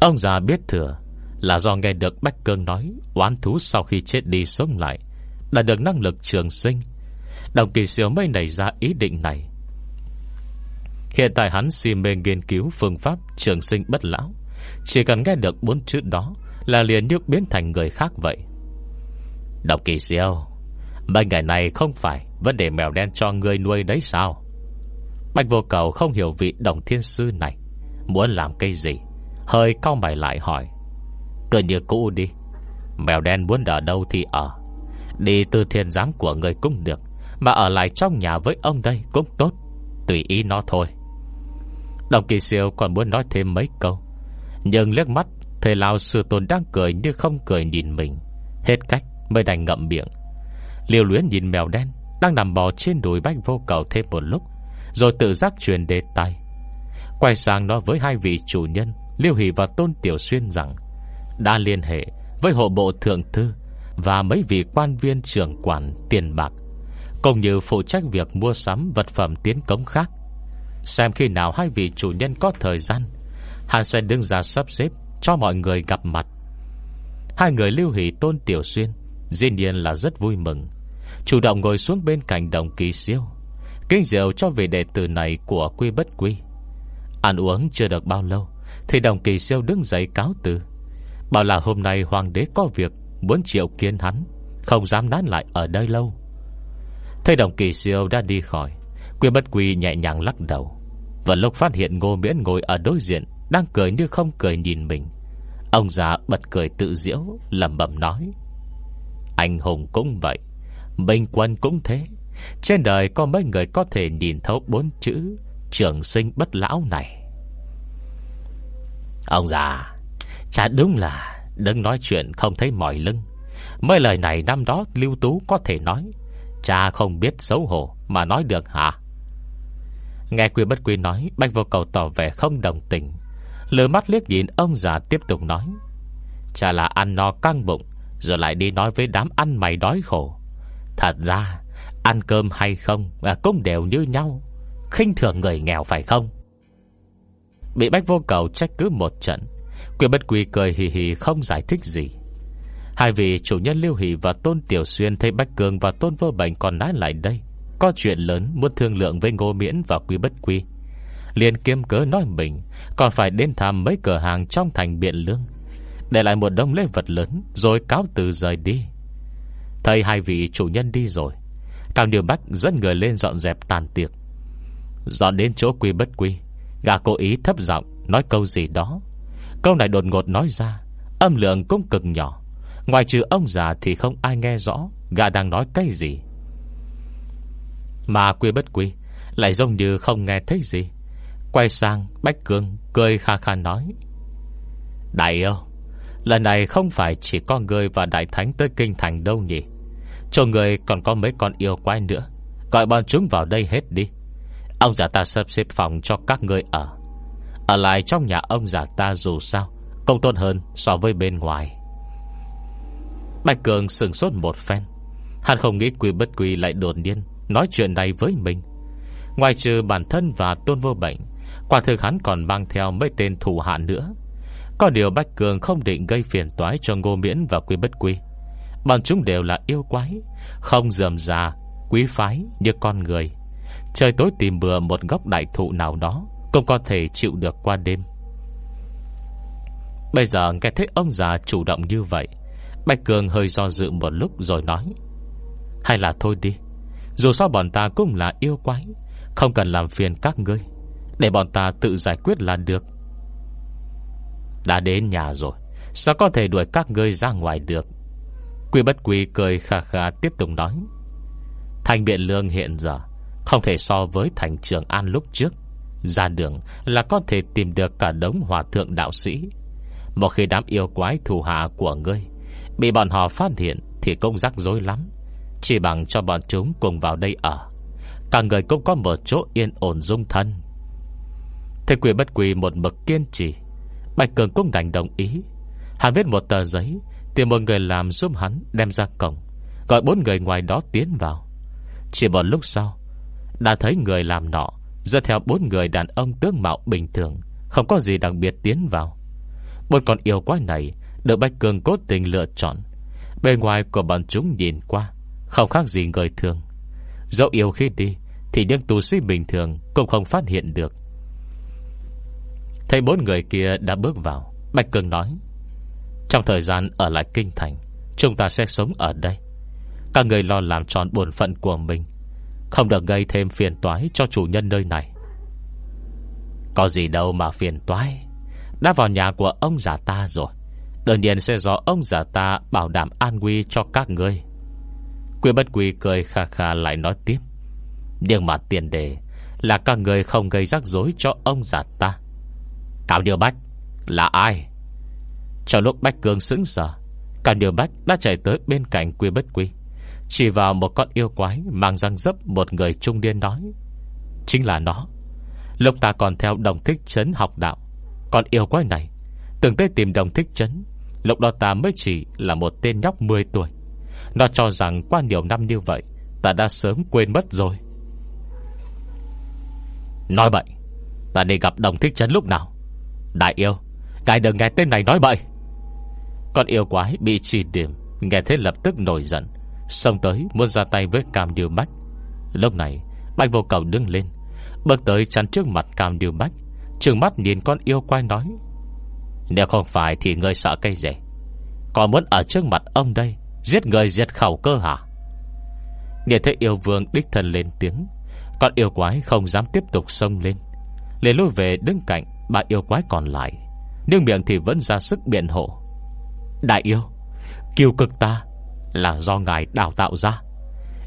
S1: Ông già biết thừa Là do nghe được Bách Cương nói Oán thú sau khi chết đi sống lại Là được năng lực trường sinh. Đồng kỳ siêu mới nảy ra ý định này. Hiện tại hắn si mê nghiên cứu phương pháp trường sinh bất lão, Chỉ cần nghe được bốn chữ đó là liền như biến thành người khác vậy. Độc kỳ siêu, Mấy ngày này không phải Vấn đề mèo đen cho người nuôi đấy sao? Bạch vô cầu không hiểu vị đồng thiên sư này, Muốn làm cây gì? Hơi cao mày lại hỏi. Cứ như cũ đi, Mèo đen muốn ở đâu thì ở. Đi từ thiên giám của người cũng được, Mà ở lại trong nhà với ông đây cũng tốt, Tùy ý nó thôi. Đồng kỳ siêu còn muốn nói thêm mấy câu, Nhưng liếc mắt Thầy Lào sư tôn đang cười như không cười nhìn mình. Hết cách mới đành ngậm miệng. Liều luyến nhìn mèo đen Đang nằm bò trên đùi bách vô cầu thêm một lúc, Rồi tự giác truyền đề tài. Quay sang nói với hai vị chủ nhân, Liêu Hỷ và Tôn Tiểu Xuyên rằng, Đã liên hệ với hộ bộ thượng thư Và mấy vị quan viên trưởng quản tiền bạc, Cũng như phụ trách việc mua sắm vật phẩm tiến cống khác. Xem khi nào hai vị chủ nhân có thời gian, Hắn sẽ đứng ra sắp xếp cho mọi người gặp mặt. Hai người lưu hỷ tôn tiểu xuyên, Dĩ nhiên là rất vui mừng. Chủ động ngồi xuống bên cạnh đồng kỳ siêu. Kinh diệu cho vị đệ tử này Của quy bất quy. Ăn uống chưa được bao lâu, Thì đồng kỳ siêu đứng dậy cáo từ. Bảo là hôm nay hoàng đế có việc, Muốn triệu kiến hắn, Không dám nán lại ở đây lâu. Thấy đồng kỳ siêu đã đi khỏi, Quy bất quy nhẹ nhàng lắc đầu. Và lúc phát hiện ngô miễn ngồi ở đối diện đang cười như không cười nhìn mình. Ông già bật cười tự diễu, lẩm bẩm nói, Anh hùng cũng vậy Minh quân cũng thế. Trên đời có mấy người có thể nhìn thấu bốn chữ Trường sinh bất lão này. Ông già, Chả đúng là Đừng nói chuyện không thấy mỏi lưng. Mấy lời này năm đó Lưu Tú có thể nói. Cha không biết xấu hổ Mà nói được hả? Nghe quy bất quy nói, Bách vô cầu tỏ vẻ không đồng tình. Lừa mắt liếc nhìn ông già tiếp tục nói. Chả là ăn no căng bụng Rồi lại đi nói với đám ăn mày đói khổ. Thật ra Ăn cơm hay không à, Cũng đều như nhau. Khinh thường người nghèo phải không? Bị bách vô cầu trách cứ một trận Quy bất quy cười hì hì không giải thích gì. Hai vị chủ nhân Lưu Hỷ và Tôn Tiểu Xuyên Thấy Bách Cường và Tôn Vô Bệnh còn nái lại đây Có chuyện lớn muốn thương lượng với Ngô Miễn và Quy Bất Quy liền kiêm cớ nói mình, Còn phải đến thăm mấy cửa hàng trong thành Biện Lương, Để lại một đông lễ vật lớn Rồi cáo từ rời đi. Thấy hai vị chủ nhân đi rồi, Cao Điều Bách dẫn người lên dọn dẹp tàn tiệc. Dọn đến chỗ quy bất quy Gà cố ý thấp giọng Nói câu gì đó. Câu này đột ngột nói ra, Âm lượng cũng cực nhỏ. Ngoài trừ ông già thì không ai nghe rõ Gà đang nói cái gì. Mà quy bất quy Lại giống như không nghe thấy gì. Quay sang Bách Cương Cười kha kha nói, Đại yêu, Lần này không phải chỉ có người và đại thánh tới kinh thành đâu nhỉ? Cho người còn có mấy con yêu quái nữa, Gọi bọn chúng vào đây hết đi. Ông già ta sắp xếp phòng cho các người ở. Ở lại trong nhà ông già ta dù sao, Cũng tốt hơn so với bên ngoài. Bạch Cường sừng sốt một phen. Hắn không nghĩ quy bất quy lại đột nhiên Nói chuyện này với mình. Ngoài trừ bản thân và tôn vô bệnh Quả thực hắn còn mang theo mấy tên thủ hạ nữa. Có điều Bách Cường không định gây phiền toái cho Ngô Miễn và Quy Bất Quy. Bọn chúng đều là yêu quái, Không dườm già, Quý phái như con người. Trời tối tìm bừa một góc đại thụ nào đó, Cũng có thể chịu được qua đêm. Bây giờ nghe thấy ông già chủ động như vậy Bạch Cường hơi do dự một lúc rồi nói, Hay là thôi đi. Dù sao bọn ta cũng là yêu quái, Không cần làm phiền các ngươi. Để bọn ta tự giải quyết là được. Đã đến nhà rồi, Sao có thể đuổi các ngươi ra ngoài được? Quy bất quy cười khà khà tiếp tục nói. Thành biện lương hiện giờ không thể so với thành trường an lúc trước. Ra đường là có thể tìm được cả đống hòa thượng đạo sĩ. Một khi đám yêu quái thù hạ của ngươi Bị bọn họ phát hiện Thì cũng rắc rối lắm. Chỉ bằng cho bọn chúng cùng vào đây ở, Cả người cũng có một chỗ yên ổn dung thân. Thế quỷ bất quỳ một mực kiên trì. Bạch Cường cũng đành đồng ý. Hắn viết một tờ giấy, Tìm một người làm giúp hắn đem ra cổng, Gọi bốn người ngoài đó tiến vào. Chỉ một lúc sau, đã thấy người làm nọ Dẫn theo bốn người đàn ông tướng mạo bình thường, Không có gì đặc biệt tiến vào. Bốn con yêu quái này Được Bạch Cường cố tình lựa chọn. Bên ngoài của bọn chúng nhìn qua, Không khác gì người thường. Dẫu yêu khi đi, Thì những tù sĩ bình thường Cũng không phát hiện được. Thấy bốn người kia đã bước vào, Bạch Cường nói, Trong thời gian ở lại kinh thành, Chúng ta sẽ sống ở đây. Các người lo làm tròn bổn phận của mình, Không được gây thêm phiền toái Cho chủ nhân nơi này. Có gì đâu mà phiền toái. Đã vào nhà của ông già ta rồi. Đương nhiên sẽ do ông già ta Bảo đảm an nguy cho các người Quy bất quy cười khà khà lại nói tiếp, Nhưng mà tiền đề Là các người không gây rắc rối cho ông già ta. Cao Điều Bách Là ai? Trong lúc Bách Cương sững sờ, Cao Điều Bách đã chạy tới bên cạnh Quy bất quy, Chỉ vào một con yêu quái Mang răng dấp một người trung điên nói, Chính là nó. Lúc ta còn theo đồng thích chấn học đạo, Con yêu quái này Từng tới tìm đồng thích chấn, Lúc đó ta mới chỉ là một tên nhóc 10 tuổi. Nó cho rằng qua nhiều năm như vậy, Ta đã sớm quên mất rồi. Nói bậy, Ta đi gặp đồng thích chấn lúc nào? Đại yêu Cái đừng nghe tên này nói bậy. Con yêu quái bị trì điểm, Nghe thế lập tức nổi giận, Xông tới muốn ra tay với Cam Điều Bách. Lúc này Bạch vô cầu đứng lên, Bước tới chắn trước mặt Cam Điều Bách, Trừng mắt nhìn con yêu quái nói, Nếu không phải thì ngươi sợ cây gì? Còn muốn ở trước mặt ông đây, Giết người diệt khẩu cơ hả? Nghe thấy yêu vương đích thân lên tiếng, Con yêu quái không dám tiếp tục xông lên Lê lôi về đứng cạnh Ba yêu quái còn lại, Nhưng miệng thì vẫn ra sức biện hộ. Đại yêu Kiều cực ta Là do ngài đào tạo ra.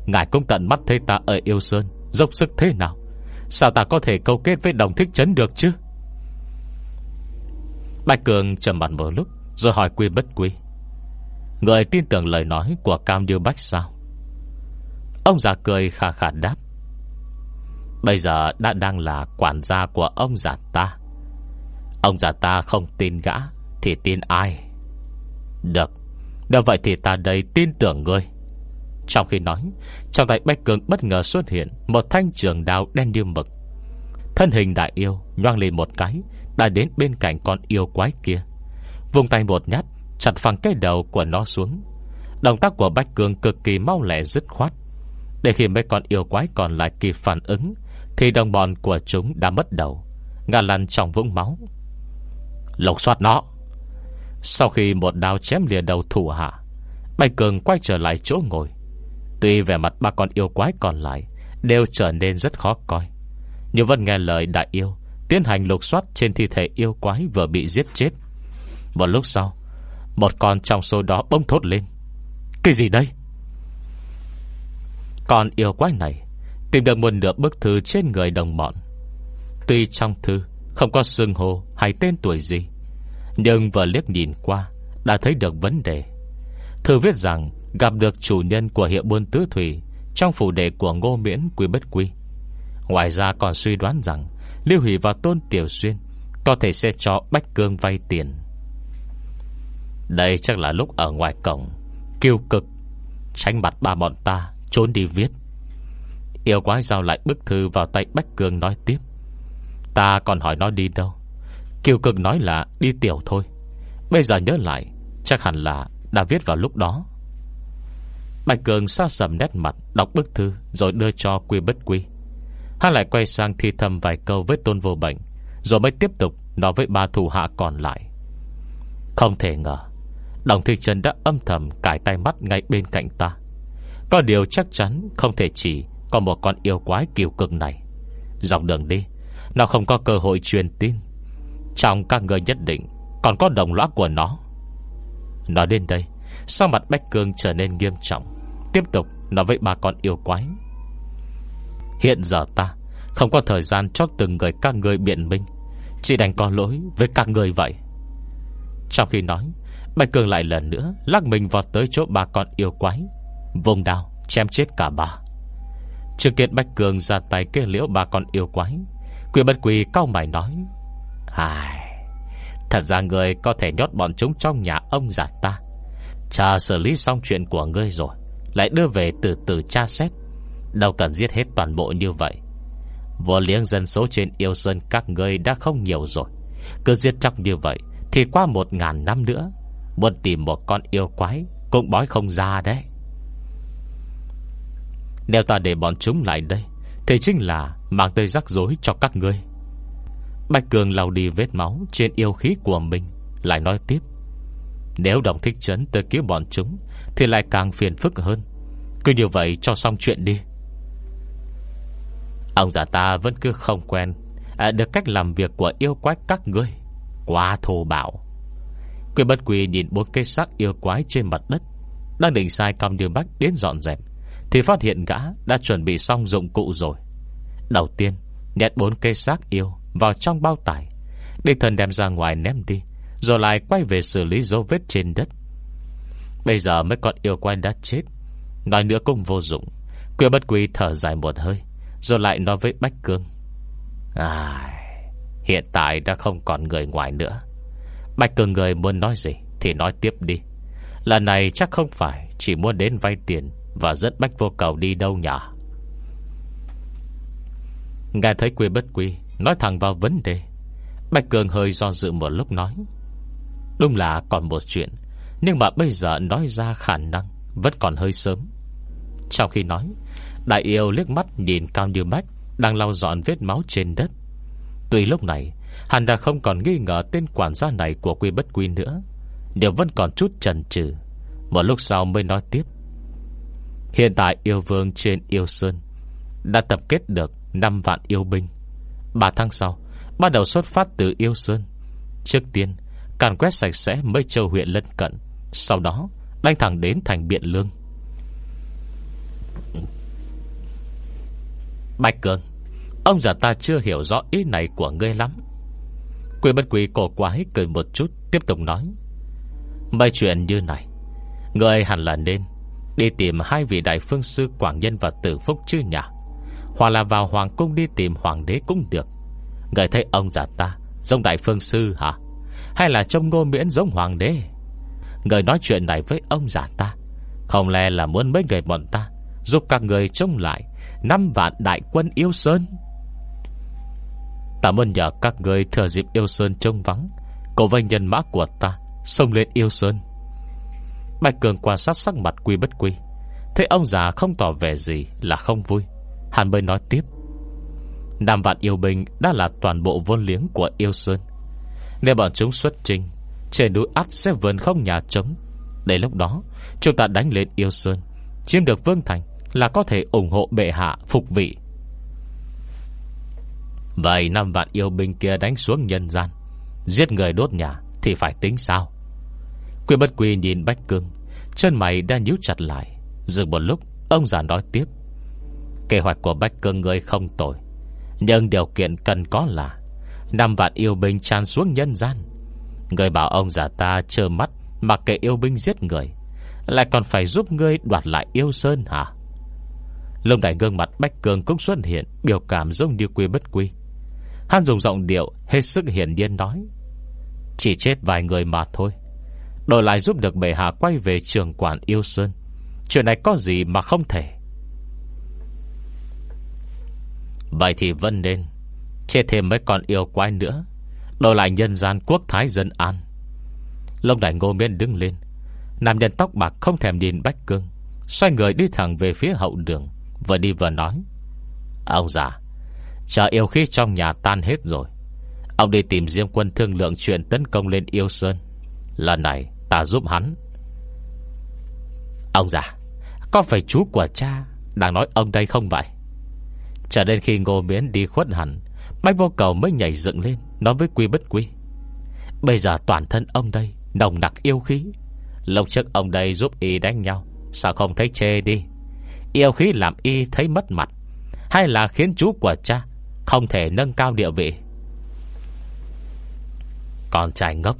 S1: Ngài cũng tận mắt thấy ta ở yêu sơn, Dốc sức thế nào? Sao ta có thể câu kết với đồng thích chấn được chứ? Bạch Cường trầm mặt một lúc, Rồi hỏi quy bất quy. Người tin tưởng lời nói của Cam Điêu Bách sao? Ông già cười khà khà đáp. Bây giờ đã đang là quản gia của ông già ta. Ông già ta không tin gã, Thì tin ai? Được được vậy thì ta đây tin tưởng ngươi. Trong khi nói, Trong tay Bách Cường bất ngờ xuất hiện Một thanh trường đao đen như mực. Thân hình đại yêu Nhoang lên một cái, Đã đến bên cạnh con yêu quái kia. Vùng tay một nhát, Chặt phẳng cái đầu của nó xuống. Động tác của Bách Cường cực kỳ mau lẹ dứt khoát. Để khi mấy con yêu quái còn lại kịp phản ứng, Thì đồng bọn của chúng đã mất đầu, Ngã lăn trong vũng máu. Lộc soát nó. Sau khi một đao chém lìa đầu thủ hạ, Bạch Cường quay trở lại chỗ ngồi. Tuy vẻ mặt ba con yêu quái còn lại Đều trở nên rất khó coi, Nhưng vẫn nghe lời đại yêu Tiến hành lục soát trên thi thể yêu quái Vừa bị giết chết. Một lúc sau, Một con trong số đó bông thốt lên. Cái gì đây? Con yêu quái này Tìm được một nửa bức thư trên người đồng bọn. Tuy trong thư không có xương hồ hay tên tuổi gì. Nhưng vừa liếc nhìn qua, Đã thấy được vấn đề. Thư viết rằng, gặp được chủ nhân của hiệu buôn tứ thủy Trong phủ đề của ngô miễn quy bất quy. Ngoài ra còn suy đoán rằng, Lưu Hỷ và Tôn Tiểu Xuyên Có thể sẽ cho Bách Cương vay tiền. Đây chắc là lúc ở ngoài cổng, Kiêu cực, Tránh mặt ba bọn ta, Trốn đi viết. Yêu quái giao lại bức thư vào tay Bách Cương nói tiếp. Ta còn hỏi nó đi đâu? Kiều cực nói là đi tiểu thôi. Bây giờ nhớ lại, Chắc hẳn là đã viết vào lúc đó. Bạch Cường xa sầm nét mặt, Đọc bức thư, rồi đưa cho quy bất quy. Hắn lại quay sang thi thầm vài câu với tôn vô bệnh, Rồi mới tiếp tục Nói với ba thủ hạ còn lại. Không thể ngờ, Đồng Thị Trần đã âm thầm cải tay mắt ngay bên cạnh ta. Có điều chắc chắn Không thể chỉ có một con yêu quái kiều cực này. Dọc đường đi nó không có cơ hội truyền tin. Trong các người nhất định, Còn có đồng lõa của nó. Nói đến đây sao mặt Bách Cương trở nên nghiêm trọng. Tiếp tục nói với bà con yêu quái. Hiện giờ ta Không có thời gian cho từng người các người biện minh. Chỉ đành có lỗi với các người vậy. Trong khi nói Bạch Cường lại lần nữa Lắc mình vọt tới chỗ bà con yêu quái. Vùng đao chém chết cả bà Trương Kiệt Bạch Cường ra tay kê liễu bà con yêu quái quy bất quỳ cao mày nói, Ai, Thật ra người có thể nhốt bọn chúng trong nhà ông già ta. Cha xử lý xong chuyện của ngươi rồi, Lại đưa về từ từ tra xét. Đâu cần giết hết toàn bộ như vậy. Vô liếng dân số trên yêu sơn các ngươi đã không nhiều rồi. Cứ giết chóc như vậy Thì qua một ngàn năm nữa, Muốn tìm một con yêu quái Cũng bói không ra đấy. Nếu ta để bọn chúng lại đây thì chính là mang tới rắc rối cho các ngươi. Bạch Cường lau đi vết máu Trên yêu khí của mình Lại nói tiếp. Nếu đồng thích chấn tới cứu bọn chúng Thì lại càng phiền phức hơn. Cứ như vậy cho xong chuyện đi. Ông già ta vẫn cứ không quen à, Được cách làm việc của yêu quái các ngươi. Quá thô bạo. Quyền bất quỳ nhìn bốn cây xác yêu quái trên mặt đất Đang định sai cầm điều bách đến dọn dẹp. Thì phát hiện gã đã chuẩn bị xong dụng cụ rồi. Đầu tiên, Nhét bốn cây xác yêu Vào trong bao tải Để thần đem ra ngoài ném đi, Rồi lại quay về xử lý dấu vết trên đất. Bây giờ mấy con yêu quái đã chết, Nói nữa cũng vô dụng. Quyên bất quý thở dài một hơi, Rồi lại nói với Bách Cương. À Hiện tại đã không còn người ngoài nữa. Bạch cường người muốn nói gì Thì nói tiếp đi. Lần này chắc không phải Chỉ muốn đến vay tiền và rất bách vô cầu đi đâu nhỉ Nghe thấy quy bất quy Nói thẳng vào vấn đề, Bạch Cường hơi do dự một lúc nói, Đúng là còn một chuyện, Nhưng mà bây giờ nói ra khả năng Vẫn còn hơi sớm. Trong khi nói, Đại yêu liếc mắt nhìn Cao Như Bách Đang lau dọn vết máu trên đất. Tuy lúc này Hắn đã không còn nghi ngờ tên quản gia này Của quy bất quy nữa, Điều vẫn còn chút chần chừ. Một lúc sau mới nói tiếp Hiện tại yêu vương trên yêu sơn Đã tập kết được 5 vạn yêu binh. 3 tháng sau, Bắt đầu xuất phát từ yêu sơn. Trước tiên, Càn quét sạch sẽ mấy châu huyện lân cận, Sau đó đánh thẳng đến thành Biện Lương. Bạch Cường, Ông già ta chưa hiểu rõ ý này của ngươi lắm. Quỷ bất quỷ cổ quái cười một chút, Tiếp tục nói. Mấy chuyện như này, ngươi hẳn là nên Đi tìm hai vị đại phương sư Quảng Nhân và Tử Phúc chứ nhỉ Hoặc là vào Hoàng Cung đi tìm Hoàng đế cũng được. Người thấy ông già ta, Giống đại phương sư hả? Hay là trông ngô miễn giống hoàng đế? Người nói chuyện này với ông già ta, Không lẽ là muốn mấy người bọn ta Giúp các người trông lại năm vạn đại quân yêu sơn? Ta muốn nhờ các người thừa dịp yêu sơn trông vắng Cổ vây nhân mã của ta Xông lên yêu sơn. Bạch Cường quan sát sắc mặt quy bất quy. Thấy ông già không tỏ vẻ gì là không vui. Hàn mới nói tiếp. Nam vạn yêu binh đã là toàn bộ vốn liếng của yêu sơn. Nếu bọn chúng xuất trình Trên núi ắt sẽ vườn không nhà trống. Để lúc đó, Chúng ta đánh lên yêu sơn, Chiếm được Vương Thành Là có thể ủng hộ bệ hạ phục vị. Vậy năm vạn yêu binh kia đánh xuống nhân gian, Giết người đốt nhà Thì phải tính sao? Quy bất quy nhìn Bách Cương Chân mày đang nhíu chặt lại. Dừng một lúc Ông già nói tiếp. Kế hoạch của Bách Cương người không tội, Nhưng điều kiện cần có là Năm vạn yêu binh tràn xuống nhân gian. Người bảo ông già ta trơ mắt Mặc kệ yêu binh giết người Lại còn phải giúp ngươi đoạt lại yêu sơn hả? Lông đại gương mặt Bách Cường cũng xuất hiện Biểu cảm giống như quy bất quy. Hắn dùng giọng điệu hết sức hiển nhiên nói Chỉ chết vài người mà thôi. Đổi lại giúp được bệ hạ quay về trường quản yêu sơn. Chuyện này có gì mà không thể? Vậy thì vẫn nên Chết thêm mấy con yêu quái nữa, Đổi lại nhân gian quốc thái dân an. Lông đại ngô miên đứng lên, Nam nhân tóc bạc không thèm nhìn Bách Cương, Xoay người đi thẳng về phía hậu đường, Vừa đi vừa nói, Ông già, Chờ yêu khí trong nhà tan hết rồi, Ông đi tìm Diêm quân thương lượng chuyện tấn công lên yêu sơn. Lần này ta giúp hắn. Ông già, Có phải chú của cha Đang nói ông đây không vậy? Cho đến khi ngô miến đi khuất hẳn Bách vô cầu mới nhảy dựng lên Nói với quy bất quy. Bây giờ toàn thân ông đây Nồng nặc yêu khí. Lúc trước ông đây giúp y đánh nhau, Sao không thấy chê đi? Yêu khí làm y thấy mất mặt, Hay là khiến chú của cha không thể nâng cao địa vị? Con trai ngốc,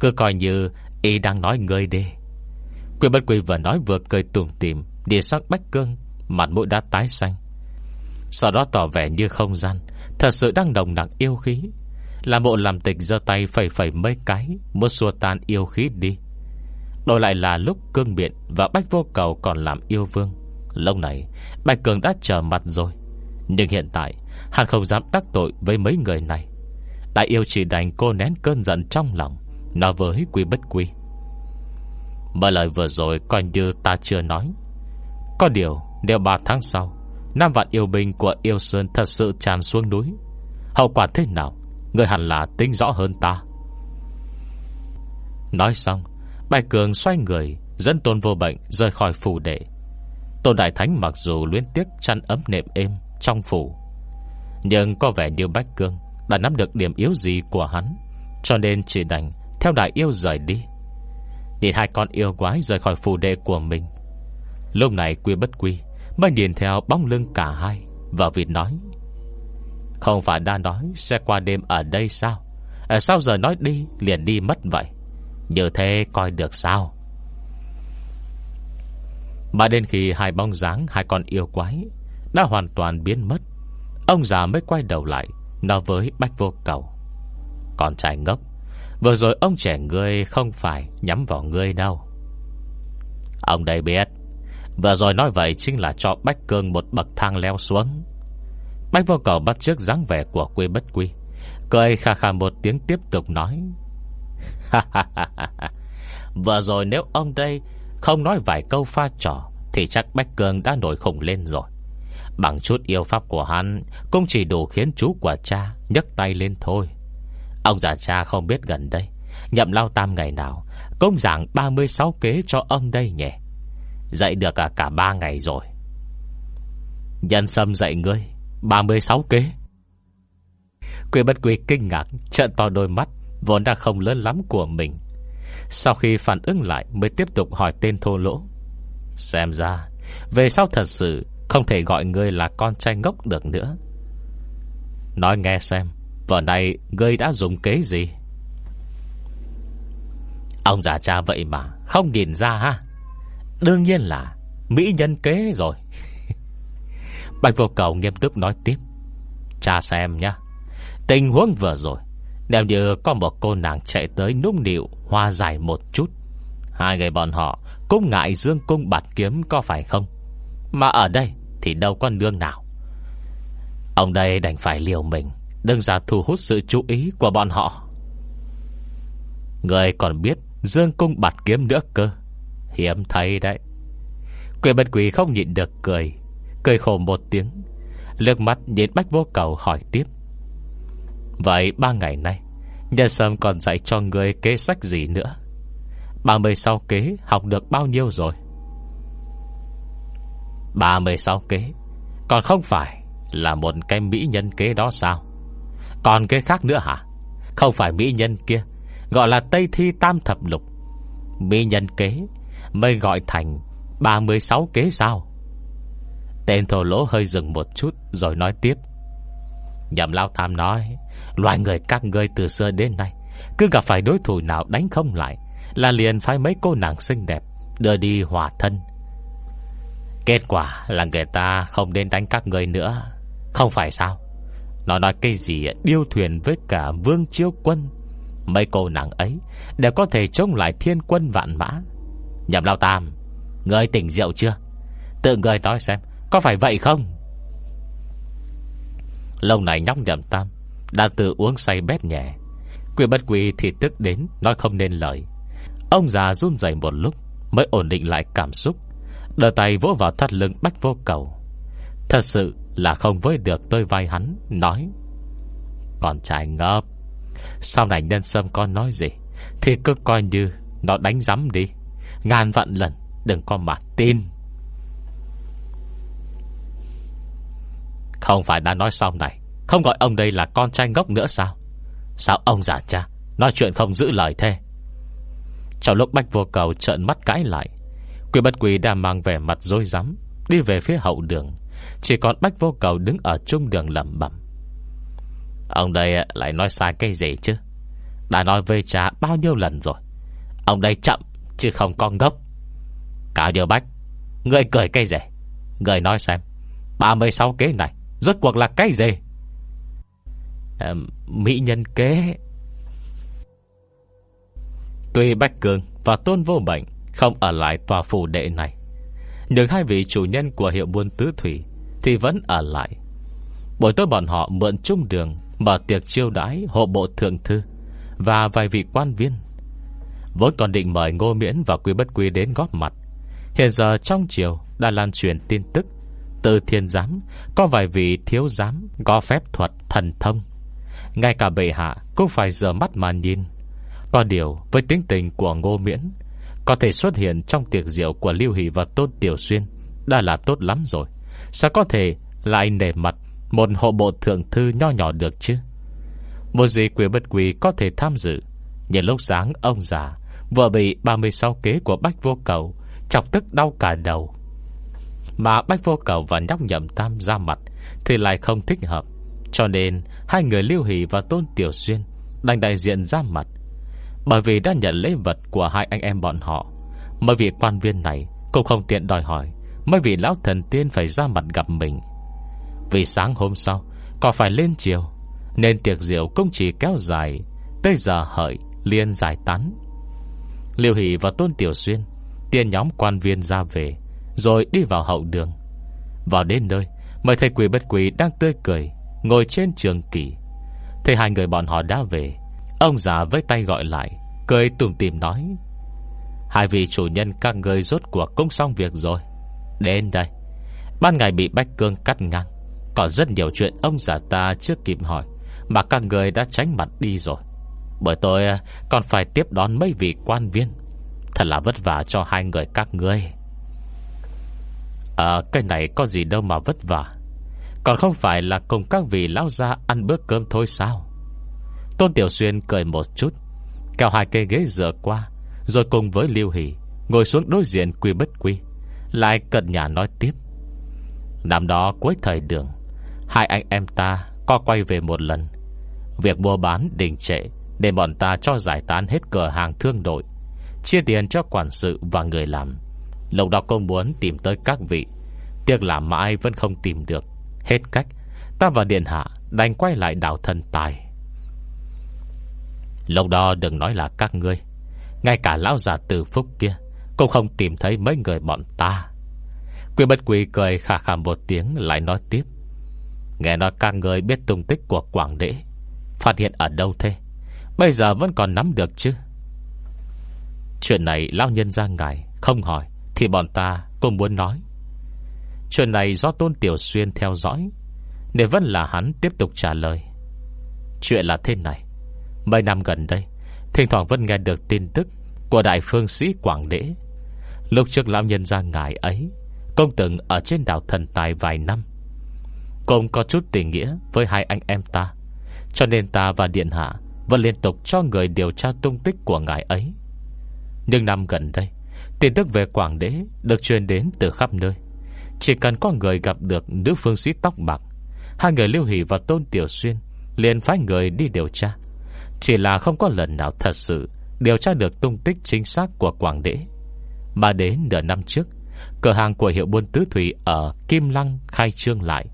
S1: Cứ coi như Y đang nói ngươi đi. Quyền bất quỳ vừa nói vừa cười tùm tìm Địa sắc bách cương, Mặt mũi đã tái xanh. Sau đó tỏ vẻ như không gian, Thật sự đang đồng nặng yêu khí. Là bộ làm tịch giơ tay phẩy phẩy mấy cái, Muốn xua tan yêu khí đi. Đổi lại là lúc cương biện Và bách vô cầu còn làm yêu vương. Lâu này Bạch Cường đã trở mặt rồi. Nhưng hiện tại, Hắn không dám đắc tội với mấy người này. Đại yêu chỉ đành cô nén cơn giận trong lòng, Nói với quy bất quy. Bởi lời vừa rồi coi như ta chưa nói. Có điều, Nếu 3 tháng sau, nam vạn yêu binh của yêu Sơn thật sự tràn xuống núi, Hậu quả thế nào? Người hẳn là tính rõ hơn ta. Nói xong, Bạch Cường xoay người, Dẫn tôn vô bệnh rời khỏi phủ đệ. Tôn Đại Thánh mặc dù luyến tiếc chăn ấm nệm êm trong phủ, Nhưng có vẻ như Bách Cương Đã nắm được điểm yếu gì của hắn, Cho nên chỉ đành Theo đại yêu rời đi. Nhìn hai con yêu quái rời khỏi phù đệ của mình. Lúc này quy bất quy Mới nhìn theo bóng lưng cả hai Và vịt nói Không phải đã nói sẽ qua đêm ở đây sao? À, Sao giờ nói đi Liền đi mất vậy? Như thế coi được sao? Mà đến khi hai bóng dáng Hai con yêu quái Đã hoàn toàn biến mất Ông già mới quay đầu lại Nói với Bách Vô Cầu Con trai ngốc Vừa rồi ông trẻ ngươi không phải nhắm vào ngươi đâu. Ông đây biết, Vừa rồi nói vậy chính là cho Bách Cương một bậc thang leo xuống. Bách vô cầu bắt trước dáng vẻ của quê bất quy, Cười khà khà một tiếng tiếp tục nói Vừa rồi nếu ông đây Không nói vài câu pha trò Thì chắc Bách Cương đã nổi khủng lên rồi. Bằng chút yêu pháp của hắn Cũng chỉ đủ khiến chú của cha nhấc tay lên thôi. Ông già cha không biết gần đây. Nhậm lao tam ngày nào công giảng 36 kế cho ông đây nhỉ? Dạy được à, cả, cả 3 ngày rồi. Nhân sâm dạy ngươi 36 kế. Quỷ bất quỷ kinh ngạc Trận to đôi mắt Vốn đã không lớn lắm của mình. Sau khi phản ứng lại Mới tiếp tục hỏi tên thô lỗ. Xem ra Về sau thật sự Không thể gọi ngươi là con trai ngốc được nữa. Nói nghe xem Vợ này, ngươi đã dùng kế gì? Ông già cha vậy mà, Không nhìn ra ha? Đương nhiên là, Mỹ nhân kế rồi. Bạch vô cầu nghiêm túc nói tiếp. Cha xem nhá, Tình huống vừa rồi, Nếu như có một cô nàng chạy tới nung nịu, Hoa dài một chút, Hai người bọn họ cũng ngại dương cung bạt kiếm có phải không? Mà ở đây Thì đâu có nương nào. Ông đây đành phải liều mình. Đừng giả thu hút sự chú ý của bọn họ. Người còn biết Dương cung bạt kiếm nữa cơ? Hiếm thấy đấy. Quỷ bật quỷ không nhịn được cười Cười khổ một tiếng Lước mắt nhìn bách vô cầu hỏi tiếp. Vậy ba ngày nay, Nhà Sâm còn dạy cho người kế sách gì nữa? Ba mươi sáu kế học được bao nhiêu rồi? Ba mươi sáu kế, Còn không phải Là một cái mỹ nhân kế đó sao? Còn cái khác nữa hả? Không phải mỹ nhân kia, Gọi là Tây Thi Tam Thập Lục. Mỹ nhân kế Mới gọi thành 36 kế sao? Tên thổ lỗ hơi dừng một chút Rồi nói tiếp. Nhậm lao tham nói, Loài người các ngươi từ xưa đến nay, Cứ gặp phải đối thủ nào đánh không lại Là liền phải mấy cô nàng xinh đẹp Đưa đi hòa thân. Kết quả là người ta không đến đánh các người nữa. Không phải sao? Nó nói cái gì, điêu thuyền với cả vương chiêu quân. Mấy cô nàng ấy Đều có thể chống lại thiên quân vạn mã. Nhậm lao tam Người tỉnh rượu chưa? Tự người nói xem, Có phải vậy không? Lâu này nhóc nhậm tam Đã tự uống say bét nhẹ. Quyền bất quỳ thì tức đến Nói không nên lời. Ông già run rẩy một lúc Mới ổn định lại cảm xúc Đờ tay vỗ vào thắt lưng bách vô cầu. Thật sự là không với được tôi vai hắn, Nói Còn trai ngợp Sau này nhân sâm con nói gì Thì cứ coi như Nó đánh giấm đi. Ngàn vạn lần Đừng có mà tin. Không phải đã nói xong này, Không gọi ông đây là con trai ngốc nữa sao? Sao ông giả cha Nói chuyện không giữ lời thế? Trong lúc Bách vô cầu trợn mắt cãi lại Quỷ bất quỷ đang mang vẻ mặt dối rắm, Đi về phía hậu đường. Chỉ còn Bách vô cầu đứng ở trung đường lầm bẩm. Ông đây lại nói sai cái gì chứ? Đã nói với cha bao nhiêu lần rồi? Ông đây chậm Chứ không con gốc Cao Điều Bách Người cười cây gì? Người nói xem 36 kế này Rốt cuộc là cái gì? À, Mỹ nhân kế. Tuy Bách Cường và Tôn Vô Bệnh Không ở lại tòa phủ đệ này Nhưng hai vị chủ nhân của hiệu buôn tứ thủy thì vẫn ở lại. Buổi tối bọn họ mượn trung đường, Mở tiệc chiêu đãi hộ bộ thượng thư Và vài vị quan viên. Vốn còn định mời Ngô Miễn và Quý Bất Quý đến góp mặt. Hiện giờ trong chiều đã lan truyền tin tức, Từ thiên giám Có vài vị thiếu giám Có phép thuật thần thông. Ngay cả bệ hạ Cũng phải giờ mắt mà nhìn. Có điều với tính tình của Ngô Miễn, Có thể xuất hiện trong tiệc rượu Của Lưu Hỷ và Tôn Tiểu Xuyên Đã là tốt lắm rồi. Sao có thể lại nể mặt Một hộ bộ thượng thư nho nhỏ được chứ? Một gì quyền bất quỳ có thể tham dự? Nhìn lúc sáng, ông già Vừa bị 36 kế của Bách Vô Cầu Chọc tức đau cả đầu. Mà Bách Vô Cầu và nhóc nhậm tam ra mặt Thì lại không thích hợp. Cho nên hai người Lưu Hỷ và Tôn Tiểu Xuyên Đành đại diện ra mặt. Bởi vì đã nhận lễ vật của hai anh em bọn họ, mà vị quan viên này Cũng không tiện đòi hỏi. Mấy vị lão thần tiên phải ra mặt gặp mình. Vì sáng hôm sau Còn phải lên chiều Nên tiệc rượu cũng chỉ kéo dài, Tới giờ hợi liên giải tán. Liêu Hỷ và Tôn Tiểu Xuyên, Tiên nhóm quan viên ra về, Rồi đi vào hậu đường. Vào đến nơi Mời thầy quỷ bất quỷ đang tươi cười, Ngồi trên trường kỷ. Thấy hai người bọn họ đã về, Ông già với tay gọi lại, Cười tùm tìm nói, Hai vị chủ nhân các người rốt cuộc cũng xong việc rồi. Đến đây. Ban ngày bị Bách Cương cắt ngang. Còn rất nhiều chuyện ông già ta chưa kịp hỏi, Mà các người đã tránh mặt đi rồi. Bởi tôi à, còn phải tiếp đón mấy vị quan viên. Thật là vất vả cho hai người các ngươi. À cái này có gì đâu mà vất vả. Còn không phải là cùng các vị lão gia ăn bữa cơm thôi sao? Tôn Tiểu Xuyên cười một chút, Kéo hai cây ghế dựa qua, Rồi cùng với Lưu Hỷ Ngồi xuống đối diện quy bất quy. Lại cận nhà nói tiếp. Năm đó cuối thời đường, Hai anh em ta có quay về một lần. Việc mua bán đình trệ Để bọn ta cho giải tán hết cửa hàng thương đội, Chia tiền cho quản sự và người làm. Lộc đọc công muốn tìm tới các vị. Tiếc làm mãi vẫn không tìm được. Hết cách, Ta và Điện Hạ đành quay lại đảo thần tài. Lộc đo đừng nói là các ngươi, Ngay cả lão già từ phúc kia cũng không tìm thấy mấy người bọn ta. Quy bất quỷ cười khả khả một tiếng, Lại nói tiếp. Nghe nói các người biết tung tích của Quảng Đế. Phát hiện ở đâu thế? Bây giờ vẫn còn nắm được chứ? Chuyện này lão nhân ra ngài Không hỏi, Thì bọn ta cũng muốn nói. Chuyện này do Tôn Tiểu Xuyên theo dõi Để vẫn là hắn tiếp tục trả lời. Chuyện là thế này, Mấy năm gần đây, Thỉnh thoảng vẫn nghe được tin tức Của đại phương sĩ Quảng Đế. Lúc trước lão nhân ra ngài ấy, Công từng ở trên đảo thần tài vài năm, Cũng có chút tình nghĩa Với hai anh em ta. Cho nên ta và Điện Hạ Vẫn liên tục cho người điều tra tung tích của ngài ấy. Nhưng năm gần đây, Tin tức về Quảng Đế Được truyền đến từ khắp nơi. Chỉ cần có người gặp được nữ phương sĩ tóc bạc, Hai người Lưu Hỷ và Tôn Tiểu Xuyên liền phái người đi điều tra. Chỉ là không có lần nào thật sự Điều tra được tung tích chính xác của Quảng Đế. Mà đến nửa năm trước, Cửa hàng của hiệu buôn tứ thủy Ở Kim Lăng khai trương lại.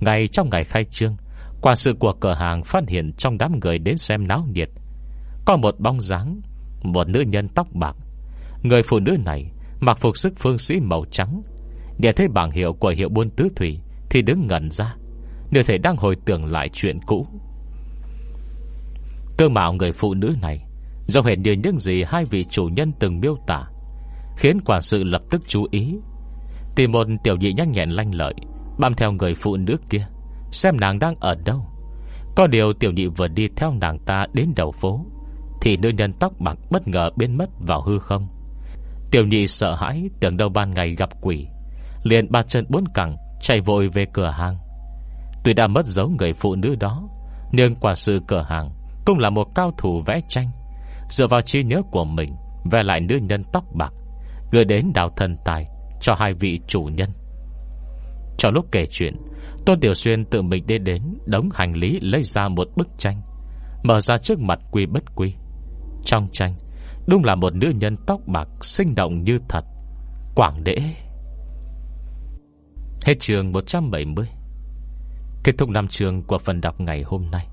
S1: Ngay trong ngày khai trương Quả sự của cửa hàng phát hiện Trong đám người đến xem náo nhiệt. Có một bóng dáng, Một nữ nhân tóc bạc. Người phụ nữ này mặc phục sức phương sĩ màu trắng. Để thấy bảng hiệu của hiệu buôn tứ thủy Thì đứng ngẩn ra, Như thể đang hồi tưởng lại chuyện cũ. Cơ mạo người phụ nữ này Do hệt như những gì hai vị chủ nhân từng miêu tả. Khiến quản sự lập tức chú ý. Tìm một tiểu nhị nhanh nhẹn lanh lợi, Bám theo người phụ nữ kia, Xem nàng đang ở đâu. Có điều tiểu nhị vừa đi theo nàng ta đến đầu phố, Thì nữ nhân tóc bạc bất ngờ biến mất vào hư không. Tiểu nhị sợ hãi, Tưởng đâu ban ngày gặp quỷ, Liền ba chân bốn cẳng Chạy vội về cửa hàng. Tuy đã mất dấu người phụ nữ đó, Nhưng quả sự cửa hàng Cũng là một cao thủ vẽ tranh. Dựa vào trí nhớ của mình về lại nữ nhân tóc bạc Gửi đến đào thần tài Cho hai vị chủ nhân. Trong lúc kể chuyện, Tôn Tiểu Xuyên tự mình đi đến Đống hành lý lấy ra một bức tranh, Mở ra trước mặt quy bất quy. Trong tranh, Đúng là một nữ nhân tóc bạc Sinh động như thật. Quảng đễ. Hết trường 170 Kết thúc năm trường của phần đọc ngày hôm nay.